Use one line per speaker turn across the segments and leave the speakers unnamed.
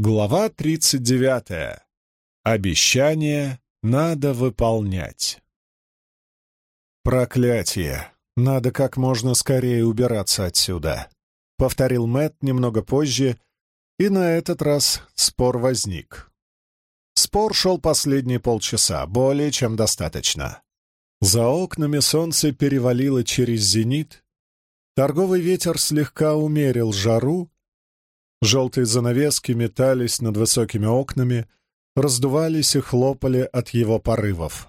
Глава 39. Обещание надо выполнять. Проклятие! Надо как можно скорее убираться отсюда, повторил Мэт немного позже, и на этот раз спор возник. Спор шел последние полчаса, более чем достаточно. За окнами солнце перевалило через зенит, торговый ветер слегка умерил жару, Желтые занавески метались над высокими окнами, раздувались и хлопали от его порывов.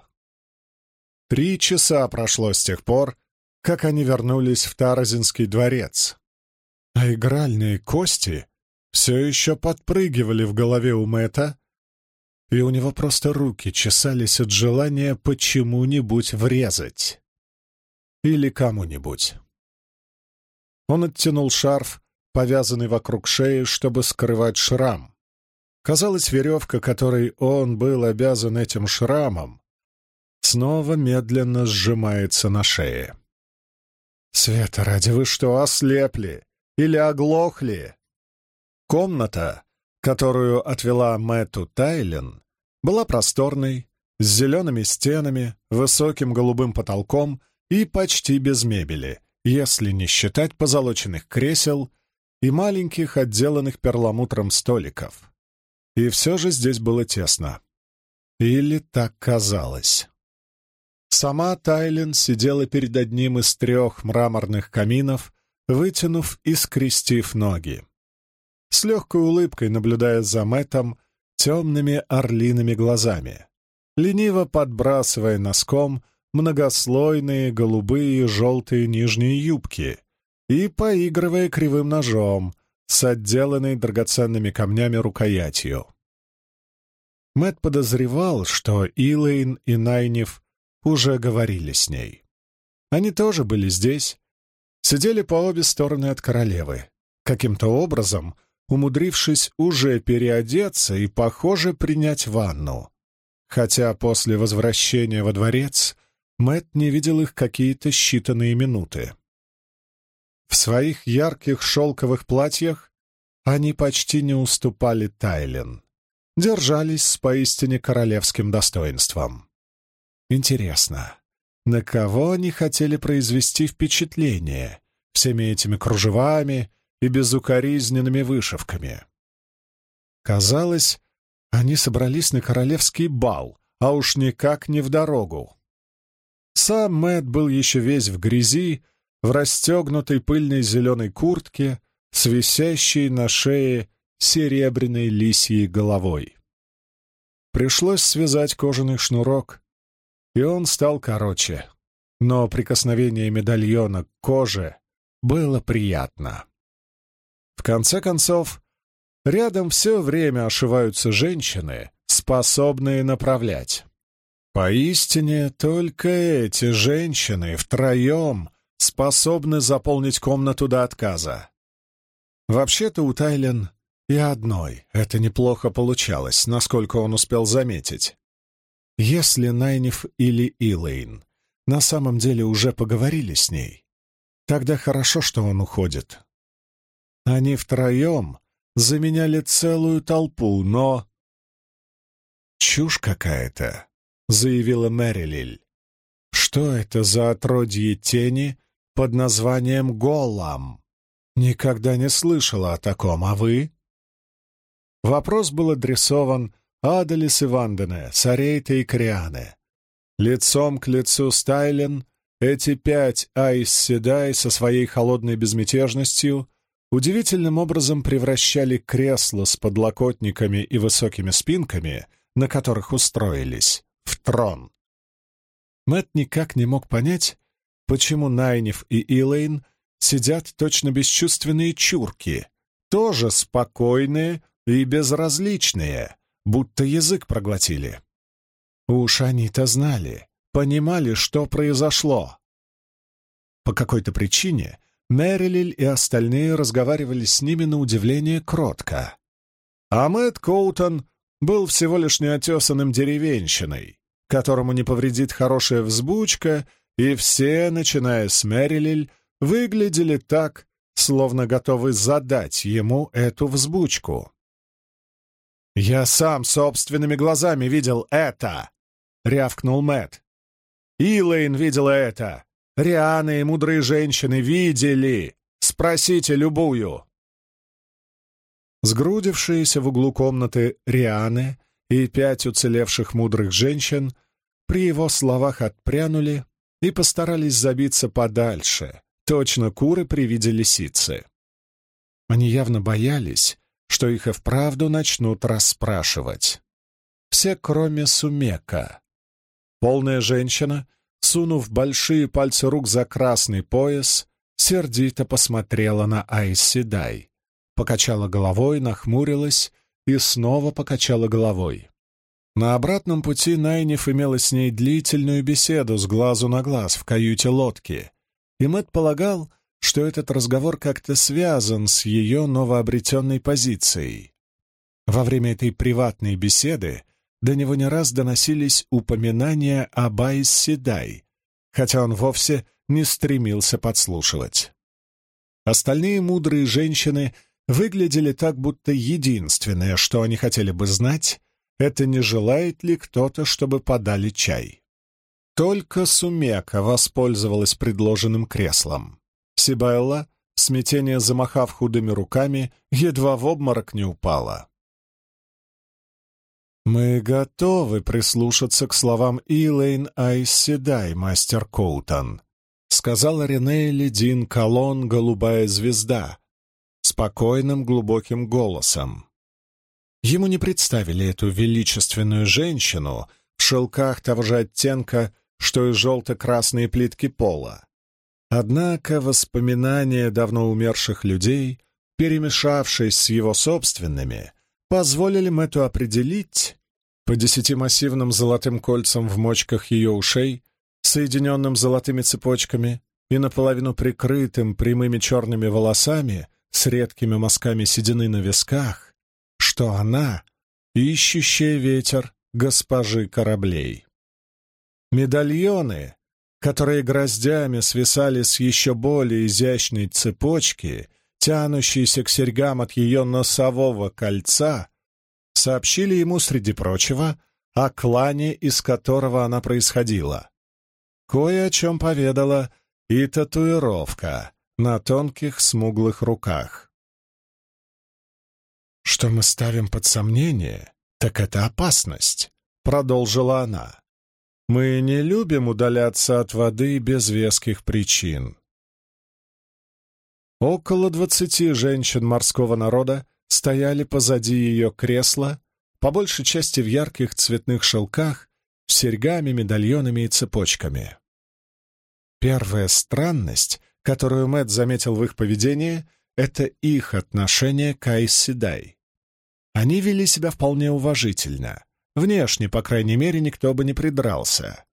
Три часа прошло с тех пор, как они вернулись в Таразинский дворец. А игральные кости все еще подпрыгивали в голове у Мэтта, и у него просто руки чесались от желания почему-нибудь врезать. Или кому-нибудь. Он оттянул шарф, повязанный вокруг шеи, чтобы скрывать шрам. Казалось, веревка, которой он был обязан этим шрамом, снова медленно сжимается на шее. «Света, ради вы что, ослепли? Или оглохли?» Комната, которую отвела Мэтту Тайлен, была просторной, с зелеными стенами, высоким голубым потолком и почти без мебели, если не считать позолоченных кресел и маленьких, отделанных перламутром столиков. И все же здесь было тесно. Или так казалось. Сама Тайлен сидела перед одним из трех мраморных каминов, вытянув и скрестив ноги. С легкой улыбкой, наблюдая за Мэттом темными орлиными глазами, лениво подбрасывая носком многослойные голубые и желтые нижние юбки и поигрывая кривым ножом с отделанной драгоценными камнями рукоятью. Мэт подозревал, что Илэйн и Найниф уже говорили с ней. Они тоже были здесь, сидели по обе стороны от королевы, каким-то образом умудрившись уже переодеться и, похоже, принять ванну. Хотя после возвращения во дворец Мэт не видел их какие-то считанные минуты. В своих ярких шелковых платьях они почти не уступали Тайлен, держались с поистине королевским достоинством. Интересно, на кого они хотели произвести впечатление всеми этими кружевами и безукоризненными вышивками? Казалось, они собрались на королевский бал, а уж никак не в дорогу. Сам Мэтт был еще весь в грязи, в расстегнутой пыльной зеленой куртке с висящей на шее серебряной лисьей головой. Пришлось связать кожаный шнурок, и он стал короче, но прикосновение медальона к коже было приятно. В конце концов, рядом все время ошиваются женщины, способные направлять. Поистине, только эти женщины втроем способны заполнить комнату до отказа. Вообще-то у Тайлен и одной это неплохо получалось, насколько он успел заметить. Если Найниф или Илэйн на самом деле уже поговорили с ней, тогда хорошо, что он уходит. Они втроем заменяли целую толпу, но... «Чушь какая-то», — заявила Мэрилиль. «Что это за отродье тени под названием Голлам. Никогда не слышала о таком, а вы?» Вопрос был адресован Адалис и Вандене, Сарейта и Криане. Лицом к лицу Стайлен эти пять Айс Седай со своей холодной безмятежностью удивительным образом превращали кресла с подлокотниками и высокими спинками, на которых устроились, в трон. Мэт никак не мог понять, почему Найнев и Илэйн сидят точно бесчувственные чурки, тоже спокойные и безразличные, будто язык проглотили. Уж они-то знали, понимали, что произошло. По какой-то причине Мэрилиль и остальные разговаривали с ними на удивление кротко. А Мэтт Коутон был всего лишь неотесанным деревенщиной, которому не повредит хорошая взбучка и все, начиная с Мэрилиль, выглядели так, словно готовы задать ему эту взбучку. «Я сам собственными глазами видел это!» — рявкнул Мэт. «Илэйн видела это! Рианы и мудрые женщины видели! Спросите любую!» Сгрудившиеся в углу комнаты Рианы и пять уцелевших мудрых женщин при его словах отпрянули и постарались забиться подальше, точно куры при виде лисицы. Они явно боялись, что их и вправду начнут расспрашивать. Все, кроме Сумека. Полная женщина, сунув большие пальцы рук за красный пояс, сердито посмотрела на Айсседай, покачала головой, нахмурилась и снова покачала головой. На обратном пути Найниф имела с ней длительную беседу с глазу на глаз в каюте лодки, и Мэтт полагал, что этот разговор как-то связан с ее новообретенной позицией. Во время этой приватной беседы до него не раз доносились упоминания об Айс Седай, хотя он вовсе не стремился подслушивать. Остальные мудрые женщины выглядели так, будто единственное, что они хотели бы знать, это не желает ли кто-то, чтобы подали чай. Только Сумека воспользовалась предложенным креслом. Сибелла, в смятении замахав худыми руками, едва в обморок не упала. «Мы готовы прислушаться к словам Илэйн Айседай, мастер Коутон», — сказала Рене Ледин Колон «Голубая звезда», спокойным глубоким голосом. Ему не представили эту величественную женщину в шелках того же оттенка, что и желто-красные плитки пола. Однако воспоминания давно умерших людей, перемешавшись с его собственными, позволили Мэтту определить по десяти массивным золотым кольцам в мочках ее ушей, соединенным золотыми цепочками и наполовину прикрытым прямыми черными волосами с редкими мазками седины на висках, что она — ищущая ветер госпожи кораблей. Медальоны, которые гроздями свисали с еще более изящной цепочки, тянущейся к серьгам от ее носового кольца, сообщили ему, среди прочего, о клане, из которого она происходила. Кое о чем поведала и татуировка на тонких смуглых руках. «Что мы ставим под сомнение, так это опасность», — продолжила она. Мы не любим удаляться от воды без веских причин. Около двадцати женщин морского народа стояли позади ее кресла, по большей части в ярких цветных шелках, с серьгами, медальонами и цепочками. Первая странность, которую Мэтт заметил в их поведении, это их отношение к Айсседай. Они вели себя вполне уважительно, Внешне, по крайней мере, никто бы не придрался.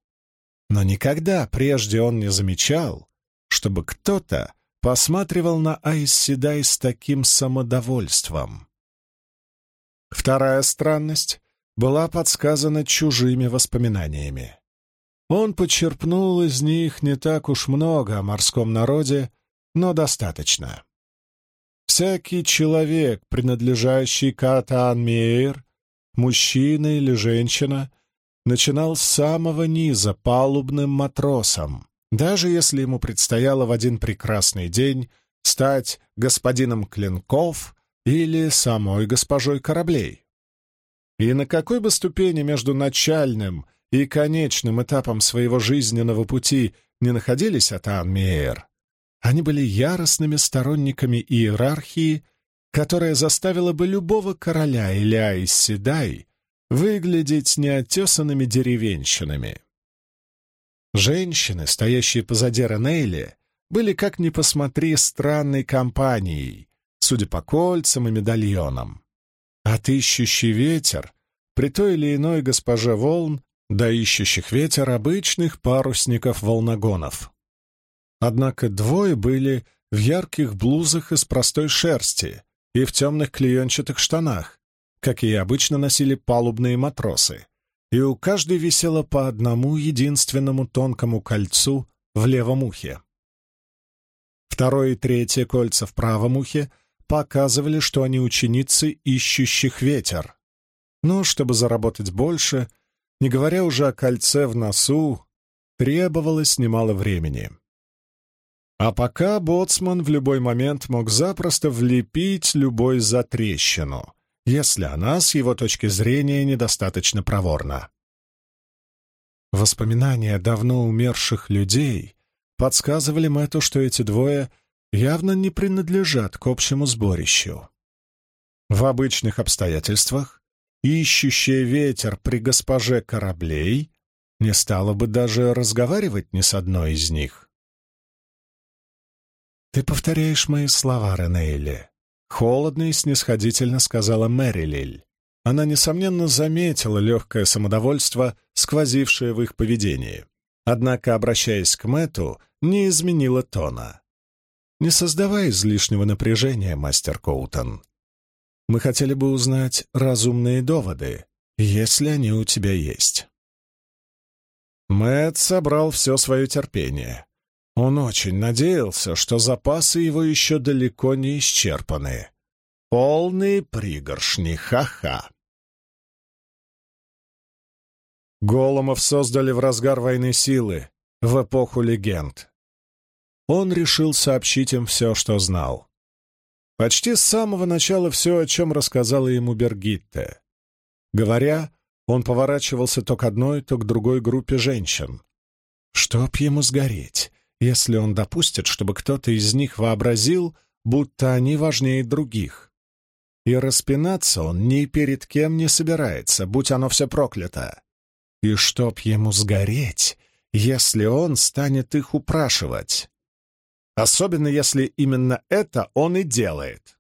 Но никогда прежде он не замечал, чтобы кто-то посматривал на Айс Седай с таким самодовольством. Вторая странность была подсказана чужими воспоминаниями. Он подчерпнул из них не так уж много о морском народе, но достаточно. Всякий человек, принадлежащий Катаан Мейер, мужчина или женщина, начинал с самого низа палубным матросом, даже если ему предстояло в один прекрасный день стать господином клинков или самой госпожой кораблей. И на какой бы ступени между начальным и конечным этапом своего жизненного пути не находились Атан Мейер, они были яростными сторонниками иерархии которая заставила бы любого короля или Айсседай выглядеть неотесанными деревенщинами. Женщины, стоящие позади Ренейли, были, как ни посмотри, странной компанией, судя по кольцам и медальонам. От ищущий ветер, при той или иной госпоже волн, до ищущих ветер обычных парусников-волногонов. Однако двое были в ярких блузах из простой шерсти, и в темных клеенчатых штанах, какие обычно носили палубные матросы, и у каждой висело по одному единственному тонкому кольцу в левом ухе. Второе и третье кольца в правом ухе показывали, что они ученицы, ищущих ветер. Но чтобы заработать больше, не говоря уже о кольце в носу, требовалось немало времени. А пока боцман в любой момент мог запросто влепить любой затрещину, если она, с его точки зрения, недостаточно проворна. Воспоминания давно умерших людей подсказывали Мэтту, что эти двое явно не принадлежат к общему сборищу. В обычных обстоятельствах ищущая ветер при госпоже кораблей не стала бы даже разговаривать ни с одной из них. «Ты повторяешь мои слова, Ренейли», — холодно и снисходительно сказала Мэрилиль. Она, несомненно, заметила легкое самодовольство, сквозившее в их поведении. Однако, обращаясь к Мэту, не изменила тона. «Не создавай излишнего напряжения, мастер Коутон. Мы хотели бы узнать разумные доводы, если они у тебя есть». Мэт собрал все свое терпение. Он очень надеялся, что запасы его еще далеко не исчерпаны. Полные пригоршни, ха-ха. Голомов создали в разгар войны силы, в эпоху легенд. Он решил сообщить им все, что знал. Почти с самого начала все, о чем рассказала ему Бергитте. Говоря, он поворачивался то к одной, то к другой группе женщин. Чтоб ему сгореть, если он допустит, чтобы кто-то из них вообразил, будто они важнее других. И распинаться он ни перед кем не собирается, будь оно все проклято. И чтоб ему сгореть, если он станет их упрашивать. Особенно если именно это он и делает.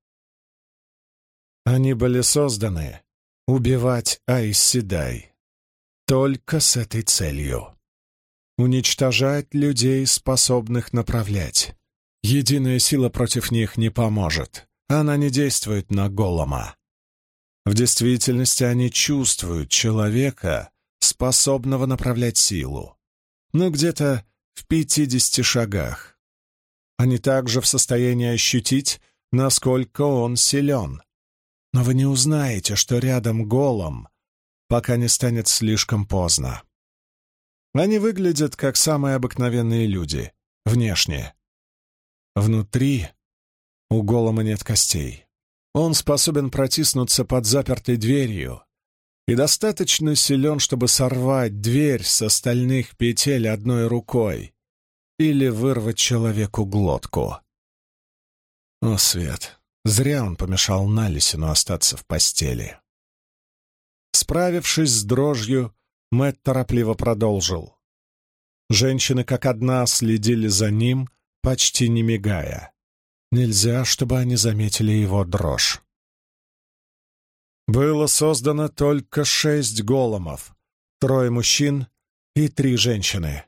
Они были созданы убивать Айсседай только с этой целью. Уничтожать людей, способных направлять. Единая сила против них не поможет. Она не действует на голома. В действительности они чувствуют человека, способного направлять силу. Но где-то в пятидесяти шагах. Они также в состоянии ощутить, насколько он силен. Но вы не узнаете, что рядом голом, пока не станет слишком поздно. Они выглядят как самые обыкновенные люди, внешне. Внутри у голома нет костей. Он способен протиснуться под запертой дверью и достаточно силен, чтобы сорвать дверь с остальных петель одной рукой или вырвать человеку глотку. О, Свет, зря он помешал Налисину остаться в постели. Справившись с дрожью, Мэтт торопливо продолжил. Женщины как одна следили за ним, почти не мигая. Нельзя, чтобы они заметили его дрожь. Было создано только шесть голомов, трое мужчин и три женщины.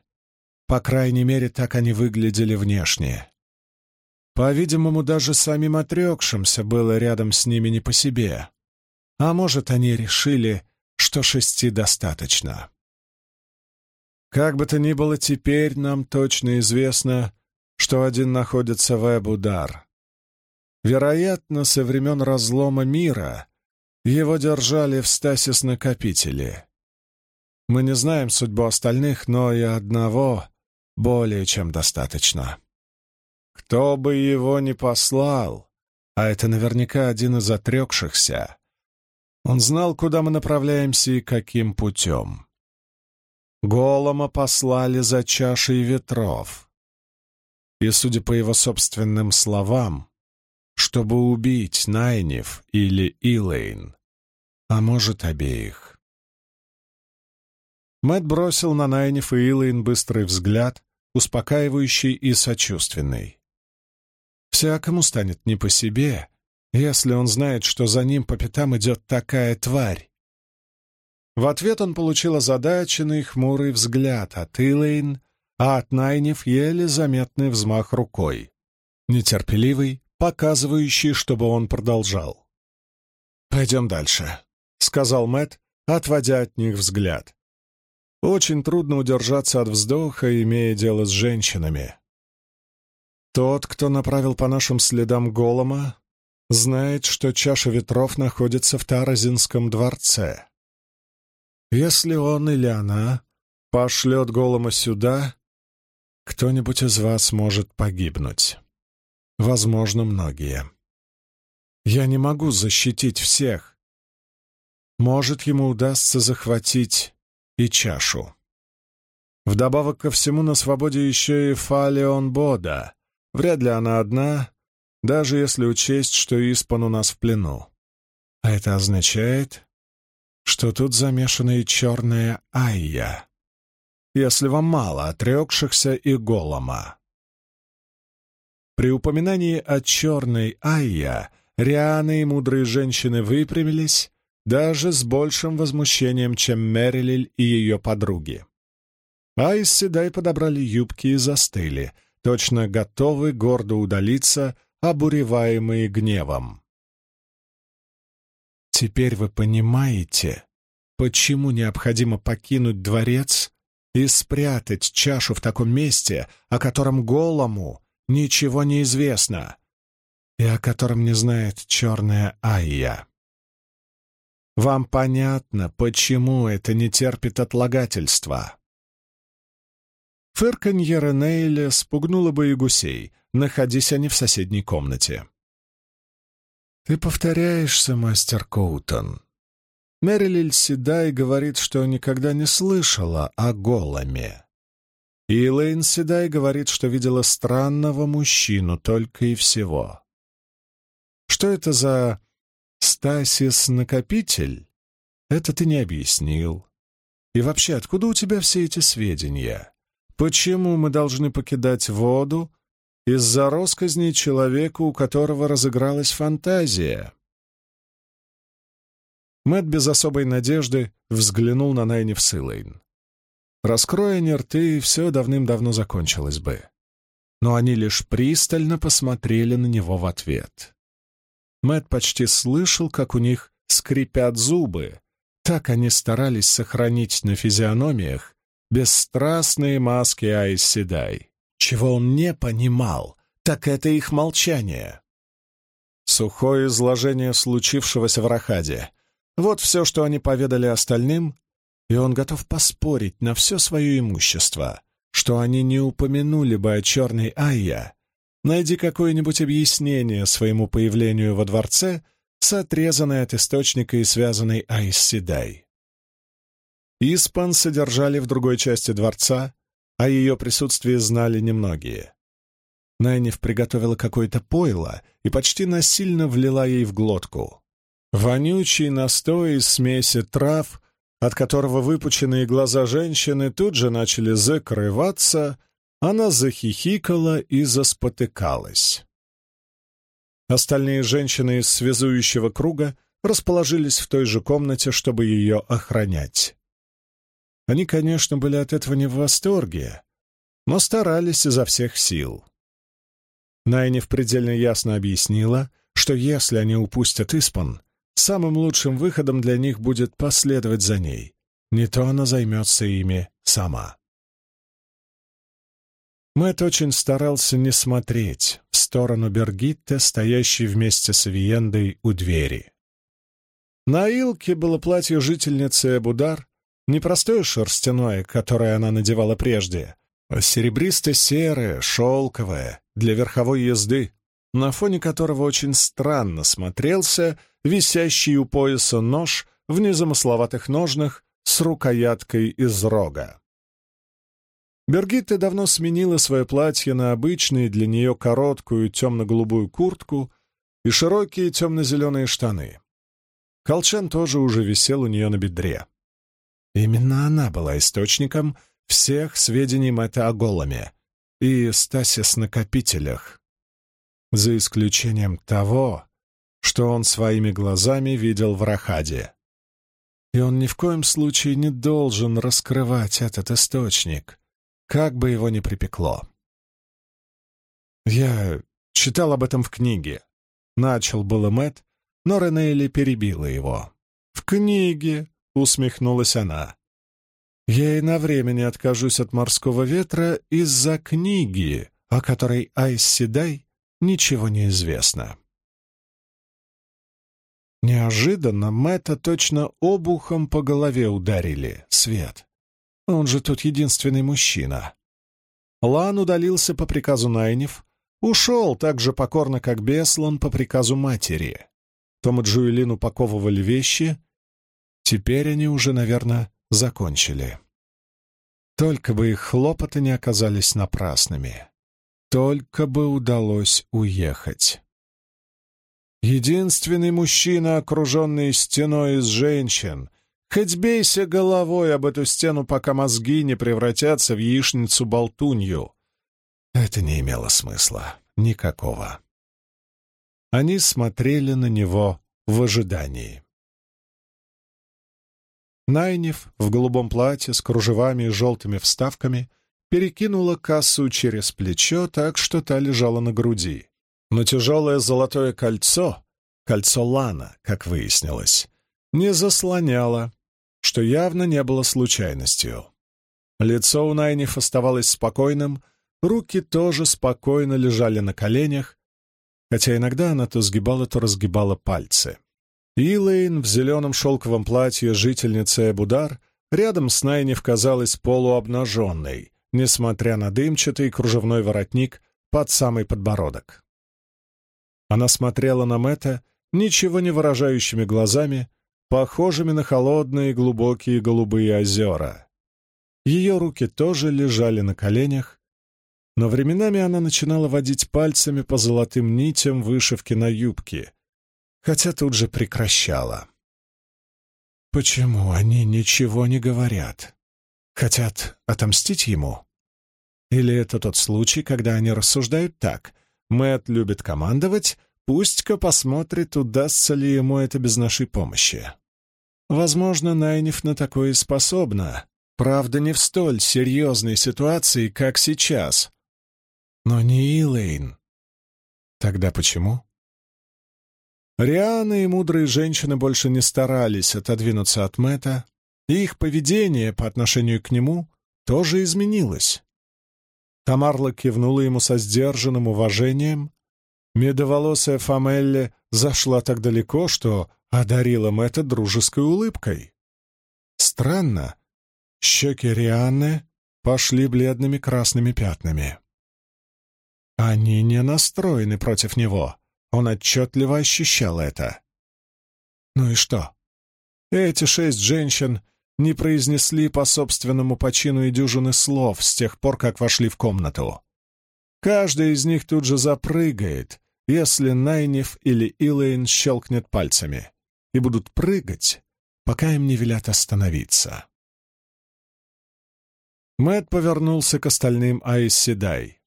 По крайней мере, так они выглядели внешне. По-видимому, даже самим отрекшимся было рядом с ними не по себе. А может, они решили, что шести достаточно. Как бы то ни было, теперь нам точно известно, что один находится в Эбудар. Вероятно, со времен разлома мира его держали в стасис-накопителе. Мы не знаем судьбу остальных, но и одного более чем достаточно. Кто бы его ни послал, а это наверняка один из отрекшихся, он знал, куда мы направляемся и каким путем. Голома послали за чашей ветров. И, судя по его собственным словам, чтобы убить Найнев или Илэйн, а может, обеих. Мэт бросил на Найнев и Илэйн быстрый взгляд, успокаивающий и сочувственный. Всякому станет не по себе, если он знает, что за ним по пятам идет такая тварь. В ответ он получил озадаченный хмурый взгляд от Илэйн, а от Найнев еле заметный взмах рукой. Нетерпеливый, показывающий, чтобы он продолжал. «Пойдем дальше», — сказал Мэт, отводя от них взгляд. «Очень трудно удержаться от вздоха, имея дело с женщинами. Тот, кто направил по нашим следам Голома, знает, что чаша ветров находится в Таразинском дворце. Если он или она пошлет голома сюда, кто-нибудь из вас может погибнуть. Возможно, многие. Я не могу защитить всех. Может, ему удастся захватить и чашу. Вдобавок ко всему на свободе еще и Фалеон Бода. Вряд ли она одна, даже если учесть, что Испан у нас в плену. А это означает, что тут замешана и черная Айя, если вам мало отрекшихся и голома. При упоминании о черной Айя Рианы и мудрые женщины выпрямились даже с большим возмущением, чем Мерилиль и ее подруги. Айс Седай подобрали юбки и застыли, точно готовы гордо удалиться, обуреваемые гневом. Теперь вы понимаете, почему необходимо покинуть дворец и спрятать чашу в таком месте, о котором голому ничего не известно, и о котором не знает черная Айя. Вам понятно, почему это не терпит отлагательства. Фырканье Ренейля спугнуло бы и гусей, находясь они в соседней комнате. «Ты повторяешься, мастер Коутон», Мэрилиль Седай говорит, что никогда не слышала о голоме. И Элейн Седай говорит, что видела странного мужчину только и всего. Что это за Стасис-накопитель? Это ты не объяснил. И вообще, откуда у тебя все эти сведения? Почему мы должны покидать воду из-за росказней человека, у которого разыгралась фантазия? Мэт без особой надежды взглянул на Найниф Силейн. Раскроя они рты, все давным-давно закончилось бы. Но они лишь пристально посмотрели на него в ответ. Мэт почти слышал, как у них скрипят зубы. Так они старались сохранить на физиономиях бесстрастные маски Айс Седай. Чего он не понимал, так это их молчание. Сухое изложение случившегося в Рахаде, вот все, что они поведали остальным, и он готов поспорить на все свое имущество, что они не упомянули бы о черной Айя. Найди какое-нибудь объяснение своему появлению во дворце с отрезанной от источника и связанной Айс Седай. Испан содержали в другой части дворца, о ее присутствии знали немногие. Найниф приготовила какое-то пойло и почти насильно влила ей в глотку. Вонючий настой из смеси трав, от которого выпученные глаза женщины тут же начали закрываться, она захихикала и заспотыкалась. Остальные женщины из связующего круга расположились в той же комнате, чтобы ее охранять. Они, конечно, были от этого не в восторге, но старались изо всех сил. Найниф предельно ясно объяснила, что если они упустят Испан, самым лучшим выходом для них будет последовать за ней. Не то она займется ими сама. Мэтт очень старался не смотреть в сторону Бергитте, стоящей вместе с Виендой у двери. На Илке было платье жительницы Эбудар, не простое шерстяное, которое она надевала прежде, а серебристо-серое, шелковое, для верховой езды, на фоне которого очень странно смотрелся висящий у пояса нож в незамысловатых ножнах с рукояткой из рога. Бергитта давно сменила свое платье на обычные для нее короткую темно-голубую куртку и широкие темно-зеленые штаны. Колчан тоже уже висел у нее на бедре. Именно она была источником всех сведений Мэтта о голоме и стасис-накопителях, за исключением того, что он своими глазами видел в Рахаде. И он ни в коем случае не должен раскрывать этот источник, как бы его ни припекло. «Я читал об этом в книге», — начал было Мэт, но Ренейли перебила его. «В книге», — усмехнулась она. «Я и на время не откажусь от морского ветра из-за книги, о которой Айс Седай ничего не известно». Неожиданно Мэтта точно обухом по голове ударили. Свет. Он же тут единственный мужчина. Лан удалился по приказу Найнев, ушел так же покорно, как Беслан по приказу матери. Том и Джуэлин упаковывали вещи. Теперь они уже, наверное, закончили. Только бы их хлопоты не оказались напрасными. Только бы удалось уехать. Единственный мужчина, окруженный стеной из женщин. Хоть бейся головой об эту стену, пока мозги не превратятся в яичницу-болтунью. Это не имело смысла. Никакого. Они смотрели на него в ожидании. Найнев в голубом платье с кружевами и желтыми вставками перекинула кассу через плечо так, что та лежала на груди. Но тяжелое золотое кольцо, кольцо Лана, как выяснилось, не заслоняло, что явно не было случайностью. Лицо у Найниф оставалось спокойным, руки тоже спокойно лежали на коленях, хотя иногда она то сгибала, то разгибала пальцы. Илэйн в зеленом шелковом платье жительницы Эбудар рядом с Найниф казалась полуобнаженной, несмотря на дымчатый кружевной воротник под самый подбородок. Она смотрела на Мэтта ничего не выражающими глазами, похожими на холодные глубокие голубые озера. Ее руки тоже лежали на коленях, но временами она начинала водить пальцами по золотым нитям вышивки на юбке, хотя тут же прекращала. Почему они ничего не говорят? Хотят отомстить ему? Или это тот случай, когда они рассуждают так? Мэт любит командовать, пусть-ка посмотрит, удастся ли ему это без нашей помощи. Возможно, Найниф на такое способна. Правда, не в столь серьезной ситуации, как сейчас. Но не Илэйн. Тогда почему? Риана и мудрые женщины больше не старались отодвинуться от Мэта, и их поведение по отношению к нему тоже изменилось. Тамарла кивнула ему со сдержанным уважением. Медоволосая Фамелли зашла так далеко, что одарила Мэтта дружеской улыбкой. Странно, щеки Рианны пошли бледными красными пятнами. Они не настроены против него, он отчетливо ощущал это. Ну и что? Эти шесть женщин не произнесли по собственному почину и дюжины слов с тех пор, как вошли в комнату. Каждая из них тут же запрыгает, если Найниф или Илэйн щелкнет пальцами, и будут прыгать, пока им не велят остановиться. Мэт повернулся к остальным Айсседай.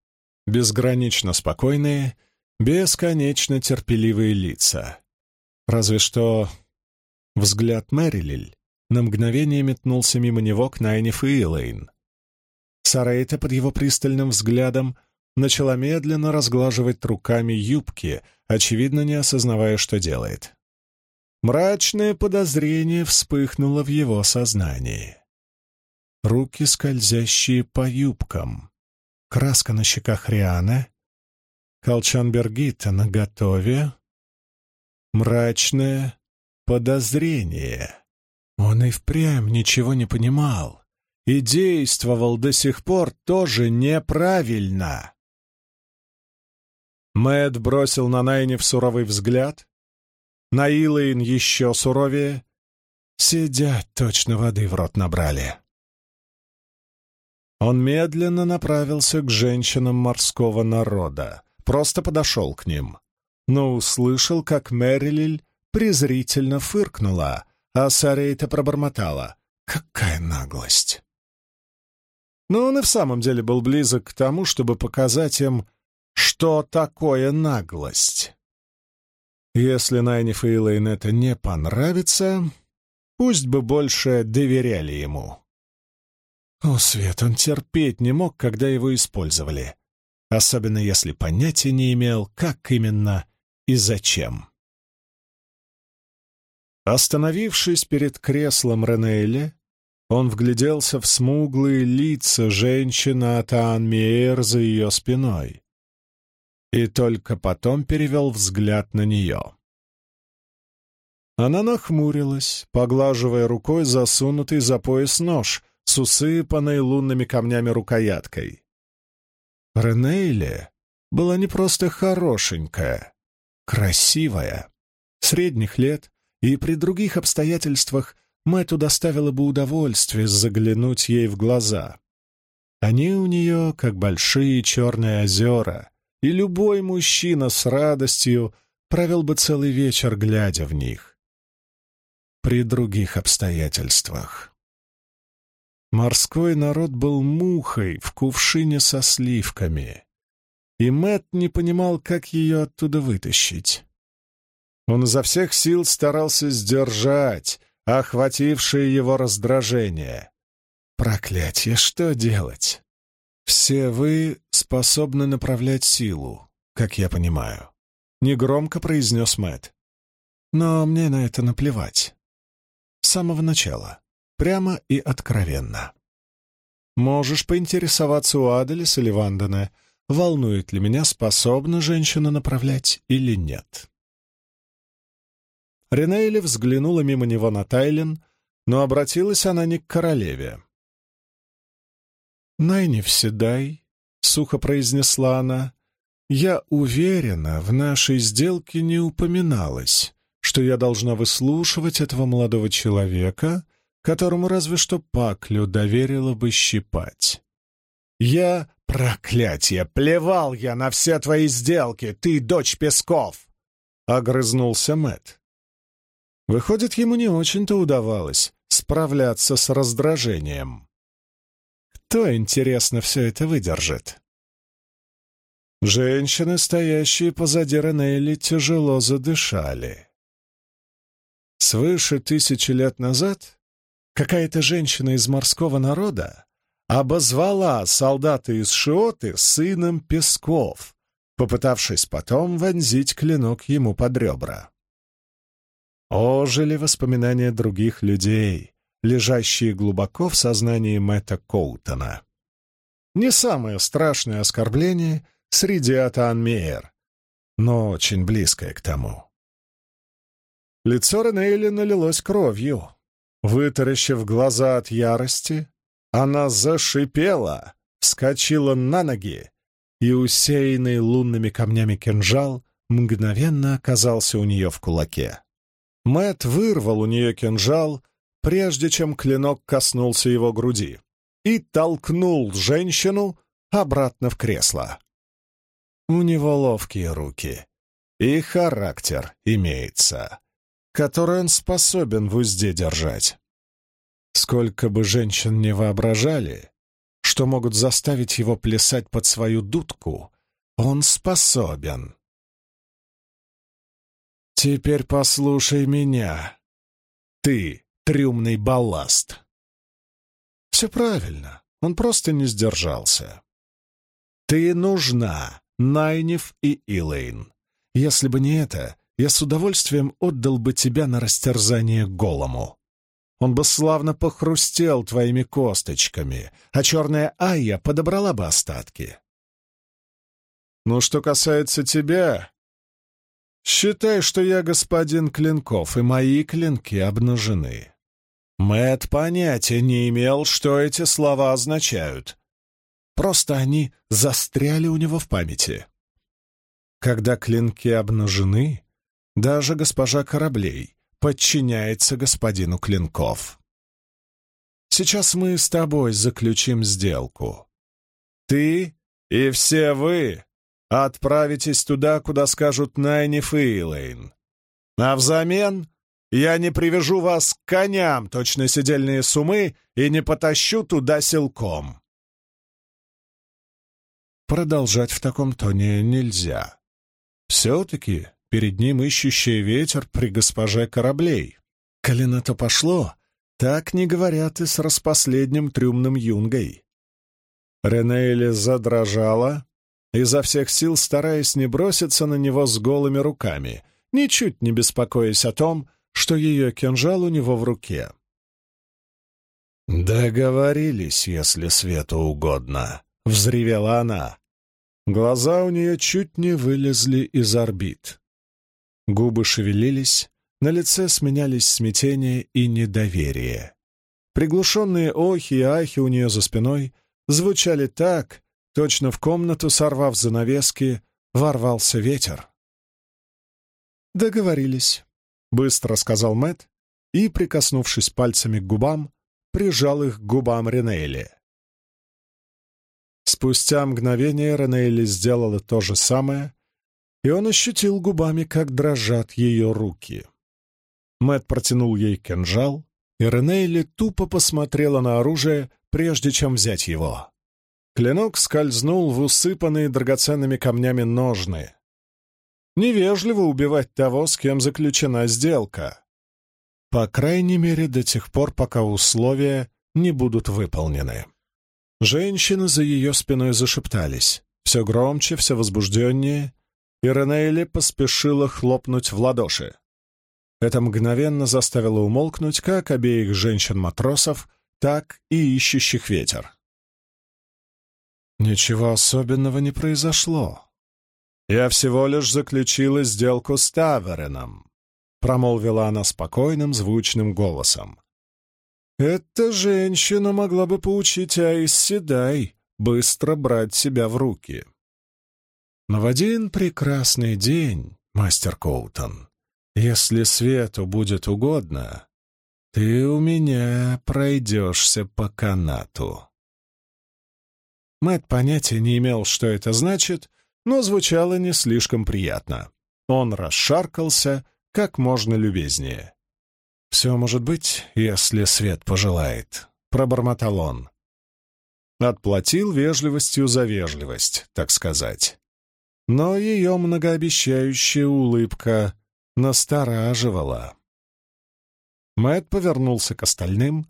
Безгранично спокойные, бесконечно терпеливые лица. Разве что взгляд Мэрилиль на мгновение метнулся мимо него к Найниф и Элейн. Сарейта под его пристальным взглядом начала медленно разглаживать руками юбки, очевидно, не осознавая, что делает. Мрачное подозрение вспыхнуло в его сознании. Руки, скользящие по юбкам, краска на щеках Рианы, колчан Бергита наготове, мрачное подозрение. Он и впрямь ничего не понимал и действовал до сих пор тоже неправильно. Мэд бросил на Найнев суровый взгляд, на Илэйн еще суровее. Сидят, точно воды в рот набрали. Он медленно направился к женщинам морского народа, просто подошел к ним, но услышал, как Мэрилиль презрительно фыркнула, а Сарейта пробормотала. «Какая наглость!» Но он и в самом деле был близок к тому, чтобы показать им, что такое наглость. Если Найниф и Элейн это не понравится, пусть бы больше доверяли ему. О, Свет, он терпеть не мог, когда его использовали, особенно если понятия не имел, как именно и зачем. Остановившись перед креслом Ренейли, он вгляделся в смуглые лица женщины Атаан Миэр за ее спиной и только потом перевел взгляд на нее. Она нахмурилась, поглаживая рукой засунутый за пояс нож с усыпанной лунными камнями рукояткой. Ренейле была не просто хорошенькая, красивая, средних лет, и при других обстоятельствах Мэтту доставило бы удовольствие заглянуть ей в глаза. Они у нее как большие черные озера, и любой мужчина с радостью провел бы целый вечер, глядя в них. При других обстоятельствах. Морской народ был мухой в кувшине со сливками, и Мэт не понимал, как ее оттуда вытащить. Он изо всех сил старался сдержать охватившее его раздражение. Проклятье, что делать? Все вы способны направлять силу, как я понимаю. Негромко произнес Мэт. Но мне на это наплевать. С самого начала. Прямо и откровенно. Можешь поинтересоваться у Аделис или Вандена, волнует ли меня, способна женщина направлять или нет. Ренейли взглянула мимо него на Тайлин, но обратилась она не к королеве. «Найниф Седай», — сухо произнесла она, — «я уверена, в нашей сделке не упоминалось, что я должна выслушивать этого молодого человека, которому разве что Паклю доверила бы щипать. Я, проклятие, плевал я на все твои сделки, ты дочь Песков!» — огрызнулся Мэт. Выходит, ему не очень-то удавалось справляться с раздражением. Кто, интересно, все это выдержит? Женщины, стоящие позади Ренелли, тяжело задышали. Свыше тысячи лет назад какая-то женщина из морского народа обозвала солдата из Шиоты сыном Песков, попытавшись потом вонзить клинок ему под ребра. Ожили воспоминания других людей, лежащие глубоко в сознании Мэтта Коутона. Не самое страшное оскорбление среди Атан-Мейер, но очень близкое к тому. Лицо Ренейли налилось кровью. Вытаращив глаза от ярости, она зашипела, вскочила на ноги, и усеянный лунными камнями кинжал мгновенно оказался у нее в кулаке. Мэт вырвал у нее кинжал, прежде чем клинок коснулся его груди, и толкнул женщину обратно в кресло. У него ловкие руки, и характер имеется, который он способен в узде держать. Сколько бы женщин не воображали, что могут заставить его плясать под свою дудку, он способен. «Теперь послушай меня. Ты — трюмный балласт». Все правильно, он просто не сдержался. «Ты нужна, Найниф и Илэйн. Если бы не это, я с удовольствием отдал бы тебя на растерзание голому. Он бы славно похрустел твоими косточками, а черная Айя подобрала бы остатки. Ну, что касается тебя, Считай, что я господин Клинков, и мои клинки обнажены. Мэт понятия не имел, что эти слова означают. Просто они застряли у него в памяти. Когда клинки обнажены, даже госпожа кораблей подчиняется господину Клинков. Сейчас мы с тобой заключим сделку. Ты и все вы отправитесь туда, куда скажут Найниф и Илэйн. А взамен я не привяжу вас к коням, точно сидельные сумы, и не потащу туда силком. Продолжать в таком тоне нельзя. Все-таки перед ним ищущий ветер при госпоже кораблей. Коли на то пошло, так не говорят и с распоследним трюмным юнгой. Ренейли задрожала, изо всех сил стараясь не броситься на него с голыми руками, ничуть не беспокоясь о том, что ее кинжал у него в руке. «Договорились, если свету угодно», — взревела она. Глаза у нее чуть не вылезли из орбит. Губы шевелились, на лице сменялись смятение и недоверие. Приглушенные охи и ахи у нее за спиной звучали так, точно в комнату, сорвав занавески, ворвался ветер. «Договорились», — быстро сказал Мэт и, прикоснувшись пальцами к губам, прижал их к губам Ренейли. Спустя мгновение Ренейли сделала то же самое, и он ощутил губами, как дрожат ее руки. Мэт протянул ей кинжал, и Ренейли тупо посмотрела на оружие, прежде чем взять его. Клинок скользнул в усыпанные драгоценными камнями ножны. Невежливо убивать того, с кем заключена сделка. По крайней мере, до тех пор, пока условия не будут выполнены. Женщины за ее спиной зашептались. Все громче, все возбужденнее, и Ренейли поспешила хлопнуть в ладоши. Это мгновенно заставило умолкнуть как обеих женщин-матросов, так и ищущих ветер. Ничего особенного не произошло. Я всего лишь заключила сделку с Тавереном, промолвила она спокойным, звучным голосом. Эта женщина могла бы поучить Айс Седай быстро брать себя в руки. Но в один прекрасный день, мастер Коутон, если свету будет угодно, ты у меня пройдешься по канату. Мэт понятия не имел, что это значит, но звучало не слишком приятно. Он расшаркался как можно любезнее. «Все может быть, если свет пожелает», — пробормотал он. Отплатил вежливостью за вежливость, так сказать. Но ее многообещающая улыбка настораживала. Мэт повернулся к остальным,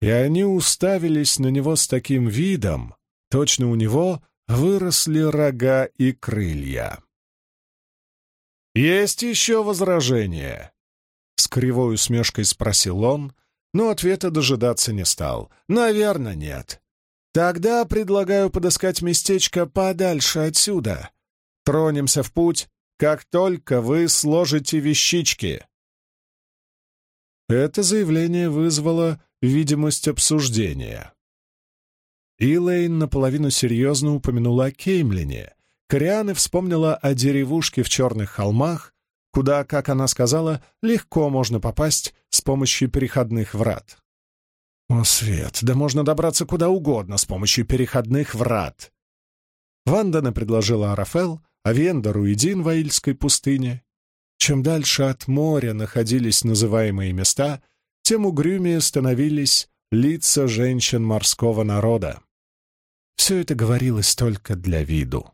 и они уставились на него с таким видом, точно у него выросли рога и крылья. «Есть еще возражения?» — с кривой усмешкой спросил он, но ответа дожидаться не стал. «Наверное, нет. Тогда предлагаю подыскать местечко подальше отсюда. Тронемся в путь как только вы сложите вещички». Это заявление вызвало видимость обсуждения. Илэйн наполовину серьезно упомянула о Кеймлине. Корианы вспомнила о деревушке в черных холмах, куда, как она сказала, легко можно попасть с помощью переходных врат. О, Свет, да можно добраться куда угодно с помощью переходных врат. Вандана предложила Арафел, а Вендору и Дин в Аильской пустыне. Чем дальше от моря находились называемые места, тем угрюмее становились лица женщин морского народа. Все это говорилось только для виду.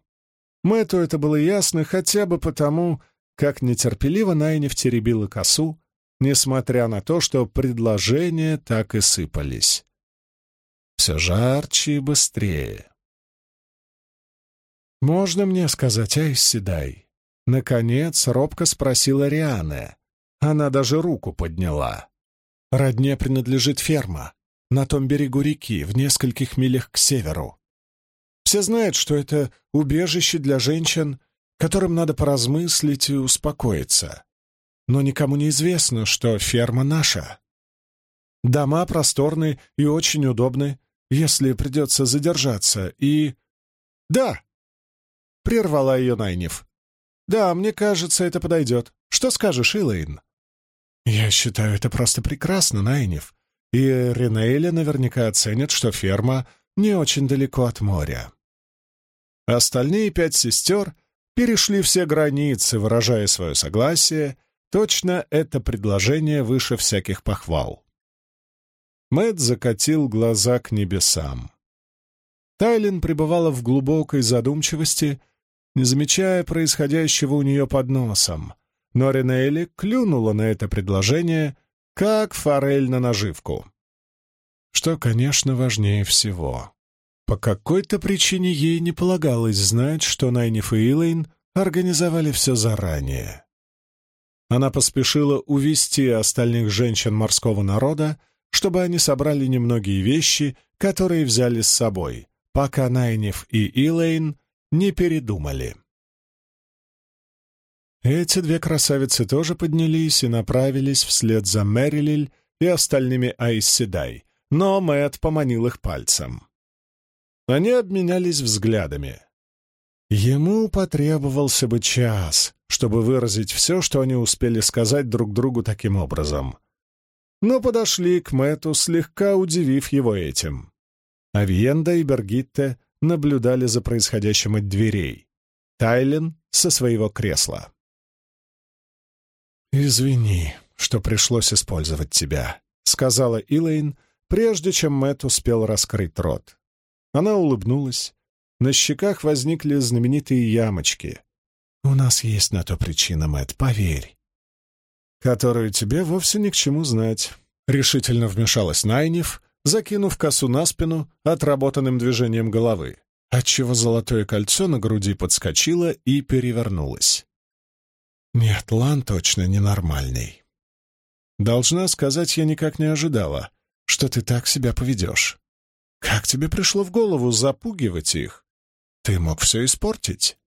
Мэтту это было ясно хотя бы потому, как нетерпеливо Найнев теребила косу, несмотря на то, что предложения так и сыпались. Все жарче и быстрее. «Можно мне сказать, Айсседай?» Наконец робко спросила Риана. Она даже руку подняла. «Родне принадлежит ферма, на том берегу реки, в нескольких милях к северу. Все знают, что это убежище для женщин, которым надо поразмыслить и успокоиться. Но никому не известно, что ферма наша. Дома просторны и очень удобны, если придется задержаться, и... Да, Прервала ее Найниф. «Да, мне кажется, это подойдет. Что скажешь, Илэйн?» «Я считаю это просто прекрасно, Найниф. И Ренейля наверняка оценит, что ферма не очень далеко от моря». Остальные пять сестер перешли все границы, выражая свое согласие. Точно это предложение выше всяких похвал. Мэт закатил глаза к небесам. Тайлин пребывала в глубокой задумчивости, не замечая происходящего у нее под носом. Но Ренелли клюнула на это предложение, как форель на наживку. Что, конечно, важнее всего. По какой-то причине ей не полагалось знать, что Найниф и Илэйн организовали все заранее. Она поспешила увести остальных женщин морского народа, чтобы они собрали немногие вещи, которые взяли с собой, пока Найниф и Илэйн не передумали. Эти две красавицы тоже поднялись и направились вслед за Мэрилиль и остальными Айсседай, но Мэт поманил их пальцем. Они обменялись взглядами. Ему потребовался бы час, чтобы выразить все, что они успели сказать друг другу таким образом. Но подошли к Мэту, слегка удивив его этим. Авиенда и Бергитте наблюдали за происходящим от дверей. Тайлен со своего кресла. «Извини, что пришлось использовать тебя», — сказала Илэйн, прежде чем Мэт успел раскрыть рот. Она улыбнулась. На щеках возникли знаменитые ямочки. «У нас есть на то причина, Мэт, поверь». «Которую тебе вовсе ни к чему знать», — решительно вмешалась Найниф, закинув косу на спину отработанным движением головы, отчего золотое кольцо на груди подскочило и перевернулось. Нет, Лан точно ненормальный. Должна сказать, я никак не ожидала, что ты так себя поведешь. Как тебе пришло в голову запугивать их? Ты мог все испортить.